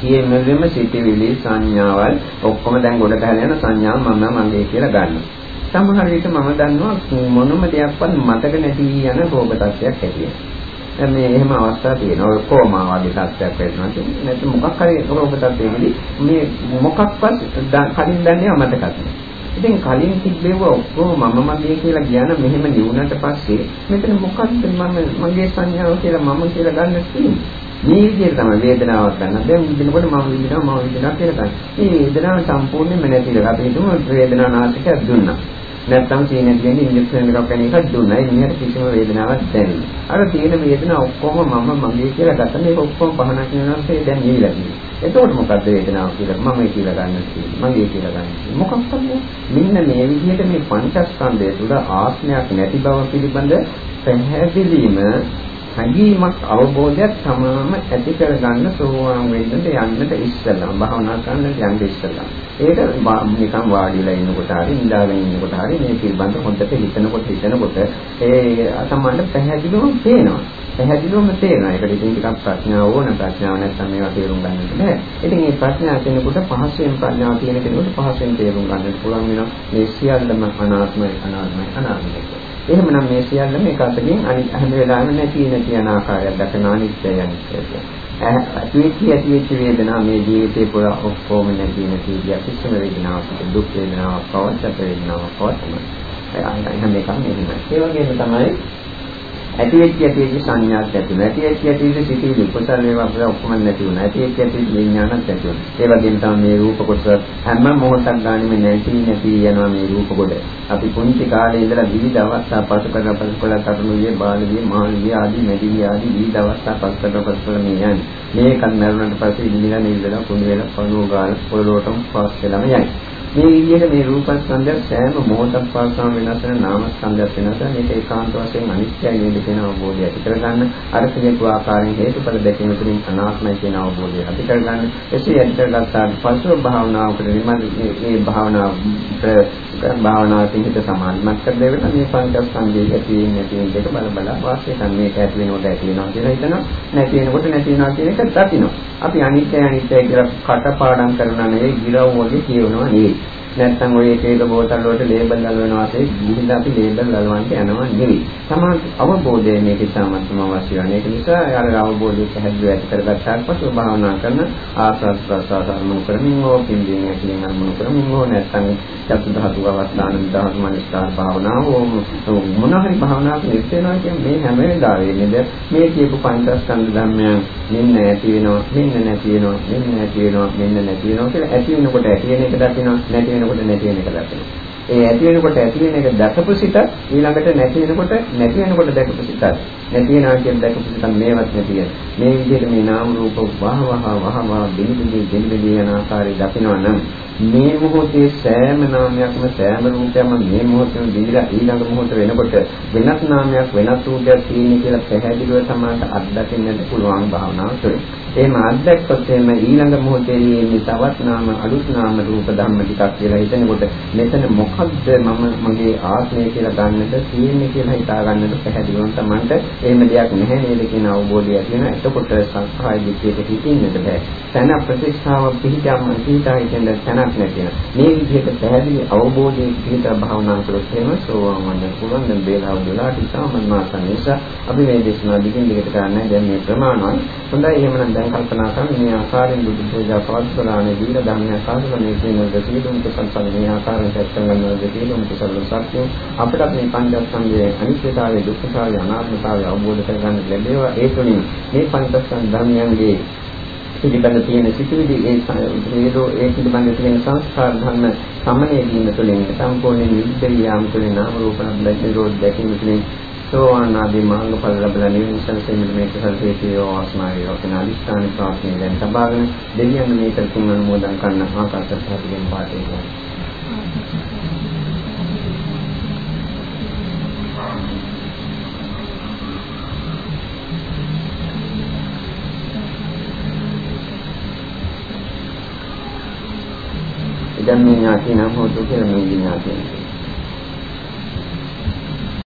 සියමෙම සිටිවිලි සංඥාවල් ඔක්කොම දැන් ගොඩ ගහලා යන සංඥාව මම මගේ කියලා ගන්නවා. සමහර විට මම දන්නවා මොනම දෙයක්වත් මතක නැති යන රෝග තත්ත්වයක් ඇතිවෙනවා. දැන් මේ එහෙම අවස්ථා තියෙනවා. ඔය කොමා වගේ තත්ත්වයක් වෙනවා. නැත්නම් මොකක් හරි රෝග තත්ත්වයකදී මේ මොකක්වත් කලින් දන්නේ මතකත් නැහැ. ඉතින් කලින් තිබ්බේව ඔක්කොම මම මගේ කියලා කියන මෙහෙම නිවුනට පස්සේ මෙතන මොකක්ද මම මගේ සංඥාව කියලා මම කියලා ගන්න තියෙන්නේ. මේ විදිහට තමයි වේදනාවක් ගන්න. දැන් විඳිනකොට මම විඳිනවා මම විඳිනවා කියලා ගන්න. මේ වේදනාව සම්පූර්ණයෙන්ම නැතිලා අපි හිතමු වේදනා නාශකයක් දුන්නා. නැත්තම් සීනේ තියෙන ඉන්ජෙක්ෂන් එකක් ගැන එකක් දුන්නා. ඒ නිහඬ කිසිම වේදනාවක් දැනෙන්නේ. අර තියෙන වේදනාව ඔක්කොම මම මගේ කියලා ගත්ත මේක ඔක්කොම පහනක් වෙනවාසේ දැන් නිවිලා තියෙනවා. එතකොට මොකද්ද වේදනාව කියලා මම කියලා ගන්න තියෙන්නේ. මගේ කියලා ගන්න. මොකක්ද මෙන්න මේ විදිහට මේ පංචස්කන්ධය තුළ ආත්මයක් නැති බව පිළිබඳ පැහැදිලිම හැඟීමක් අවබෝධයක් තමාම ඇති කරගන්න සෝවාන් වෙන්නට යන්නට ඉස්සෙල්ලා භාවනා කරන්න යන්න ඉස්සෙල්ලා. ඒක නිකන් වාඩිලා ඉන්නකොට හරි ඉඳාගෙන ඉන්නකොට හරි මේ පිළිබඳ හොඳට හිතනකොට හිතනකොට ඒ තමයි පැහැදිලිවම පේනවා. පැහැදිලිවම තේරෙනවා. ඒකට ඉතින් ටිකක් ප්‍රඥාව ඕන. ප්‍රඥාව නැත්නම් මේවා තේරුම් ගන්නට බෑ. ඉතින් මේ ප්‍රඥාව කෙනෙකුට පහසෙන් ප්‍රඥාව තියෙන කෙනෙකුට පහසෙන් තේරුම් ගන්නට පුළුවන් වෙනවා. මේ සියල්ලම අනාත්මයි අනාත්මයි අනාත්මයි. එහෙමනම් මේ සියල්ලම එක අතකින් අනිත් හැම වෙලාවෙම නැති නැති යන ආකාරයක් දක්වන අනිත්‍යය අනිත්‍යය. ඇතිවෙච්ච ඇතිවෙච්ච වේදනා මේ ජීවිතේ පුරා ඔක්කොම නැති නැති ගිය කිසිම වේදනාවක් දුක් වේදනාවක් පවත් වේදනාවක් පවත් තමයි. හැම එකම එහෙමයි. ඒ වගේම තමයි ඇති වෙච්ච ඇති වෙච්ච සංඥාත් ඇති වෙනවා. ඇති වෙච්ච ඇති වෙච්ච සිතිවිලි කුසල වේවා අපේ ඔක්කොම නැති වුණා. ඇති වෙච්ච ඇති වෙච්ච විඥානත් ඇති වුණා. ඒ වගේම තමයි මේ රූප කොටස හැම මොහොතක් ගානෙම නැති නැති යනවා මේ රූප කොට. අපි පුංචි කාලේ ඉඳලා විවිධ අවස්ථා පසු කරලා පසු කරලා තරුණියේ බාලවියේ මහලවියේ ආදී මෙදිවිය ආදී විවිධ අවස්ථා පසු කරලා පසු කරලා මේ යන්නේ. මේකත් මරුණාට පස්සේ ඉඳලා නිවිදලා කුණු වෙලා පණුව ගාලා පොළොවටම පාස් වෙලාම යයි. මේ විදිහට මේ රූපස්කන්ධය සෑම මොහොතක් පාසාම වෙනස් වෙන නාමස්කන්ධයක් වෙනස් වෙන මේක ඒකාන්ත වශයෙන් අනිත්‍යයි නේද කියන අවබෝධය ඇති කරගන්න අර කියපු ආකාරයෙන් හේතුඵල දැකීම තුළින් අනාත්මයි කියන අවබෝධය ඇති කරගන්න එසේ ඇති කරගත්තාට පස්ව භාවනාවකට නිමල් මේ භාවනාව භාවනාවකින් හිත සමාධිමත් කර දෙන්න මේ පංචස්කන්ධයේ ඇති වෙන නැති වෙන දෙක බල බල වාසය කරන මේක ඇති වෙනකොට ඇති වෙනවා කියලා හිතනවා. නැති වෙනකොට නැති වෙනවා කියන එක දකිනවා. අපි අනිත්‍ය අනිත්‍ය කියලා කටපාඩම් කරනවා නෙවෙයි ගිරව් වගේ කියවනවා නෙවෙයි. නැත්නම් ඔය එක එක බෝතල් වලට ලේබල් ගලවනවා වගේ ගිහින් අපි ලේබල් ගලවන්න යනවා නෙවෙයි. සමාන අවබෝධය මේක ඉතාමත්ම අවශ්‍ය වෙන. ඒක නිසා අර අවබෝධය පැහැදිලිව ඇති කරගත්තාට පස්සේ භාවනා කරන ආස්වාද ප්‍රසආස අනුමු කරමින් හෝ පින්දීන් ඇතුලෙන් අනුමු කරමින් හෝ නැත්නම් චතු ධාතු අවස්ථාන ධාතු මනස්කාර භාවනාව මොන හරි භාවනාවක් නිර්තේනවා කියන්නේ මේ හැම වෙලාවෙමද මේ කියපු පංචස්කන්ධ ධර්මයන් මෙන්න ඇති වෙනවා මෙන්න නැති වෙනවා මෙන්න නැති වෙනවා මෙන්න නැති වෙනවා කියලා ඇති වෙනකොට ඇති වෙන එක දකිනවා නැති වෙනකොට නැති වෙන එක දකිනවා. ඒ ඇති වෙනකොට ඇති වෙන එක දැකපු සිත ඊළඟට නැති වෙනකොට නැති වෙනකොට දැකපු සිත නැති වෙනවා කියන දැකපු සිත මේවත් නැති වෙන. මේ විදිහට මේ නාම රූප වහ වහ වහ වහ බිනිබිනි බිනිබිනි යන ආකාරය දකිනවා නම් මේ මොහොතේ සෑම නාමයක්ම සෑම රූපයක්ම මේ මොහොතේ දිවිලා ඊළඟ මොහොත වෙනකොට වෙනත් නාමයක් වෙනත් රූපයක් තියෙන කියලා පැහැදිලිව තමයි අත්දකින්නට පුළුවන් භාවනාව තුළ. එහෙම අත්දැක්කොත් එහෙම ඊළඟ මොහොතේදී මේ තවත් නාම අලුත් නාම රූප ධර්ම ටිකක් කියලා හිතනකොට මෙතන මොකද්ද මම මගේ ආත්මය කියලා ගන්නට තියෙන්නේ කියලා හිතා ගන්නට පැහැදිලිවම Tamanට එහෙම දෙයක් නැහැ නේද කියන අවබෝධය ඇති වෙන. එතකොට සංස්කාරය දිත්තේට හිතින්නට බෑ. තන ප්‍රතිස්ථාව පිළිගම හිතා හිතෙන් තනක් නැතින. මේ විදිහට පැහැදිලි අවබෝධයෙන් පිළිතර භාවනා කරොත් එහෙම සෝවාන් වන්න පුළුවන්. දැන් බේලාව දොලාට ඉතාමත් මාසන් නිසා අපි මේ දේශනාව දිගින් දිගට කරන්නේ දැන් මේ ප්‍රමාණවත්. හොඳයි එහෙමනම් දැන් කල්පනා කරන්න මේ ආකාරයෙන් බුදු පූජා පවත්වලානේ දීන ධර්මය ආකාරයෙන් කියන දෙසියුම් කුසල්පද මේ ආකාරයෙන් සැකසන් ගන්නවා දෙසියුම් කුසල සත්‍ය අපිට මේ පංචස්කන්ධයේ අනිත්‍යතාවය දුක්ඛතාවය අනාත්මතාවය අවබෝධ කරගන්න ලැබේවා. ඒ තුලින් මේ පංචස්කන්ධ ධර්මයන්ගේ පිළිබඳ තියෙන සිතුවිලි ඒ හේතෝ ඒ පිළිබඳ තියෙන සංස්කාර ධර්ම සමනය වීම තුළින් සම්පූර්ණ නිවිද යාම තුළින් නාම රූප නිරෝධ දැකීම තුළින් සෝවාන් ආදී මාර්ගඵල ලැබලා නිවන සංසෙන්න මේ කුසල හේතියෝ ආස්මාරිය ඔතන අදිස්ථාන ප්‍රාර්ථනා දැන් සබාගෙන දෙවියන් මේක තුන් අනුමෝදන් කරන ආකාශ සාධියෙන් පාඨය කරනවා. ඉදන් මේ ඥාති නම් හොතු කියලා මේ ඥාතිය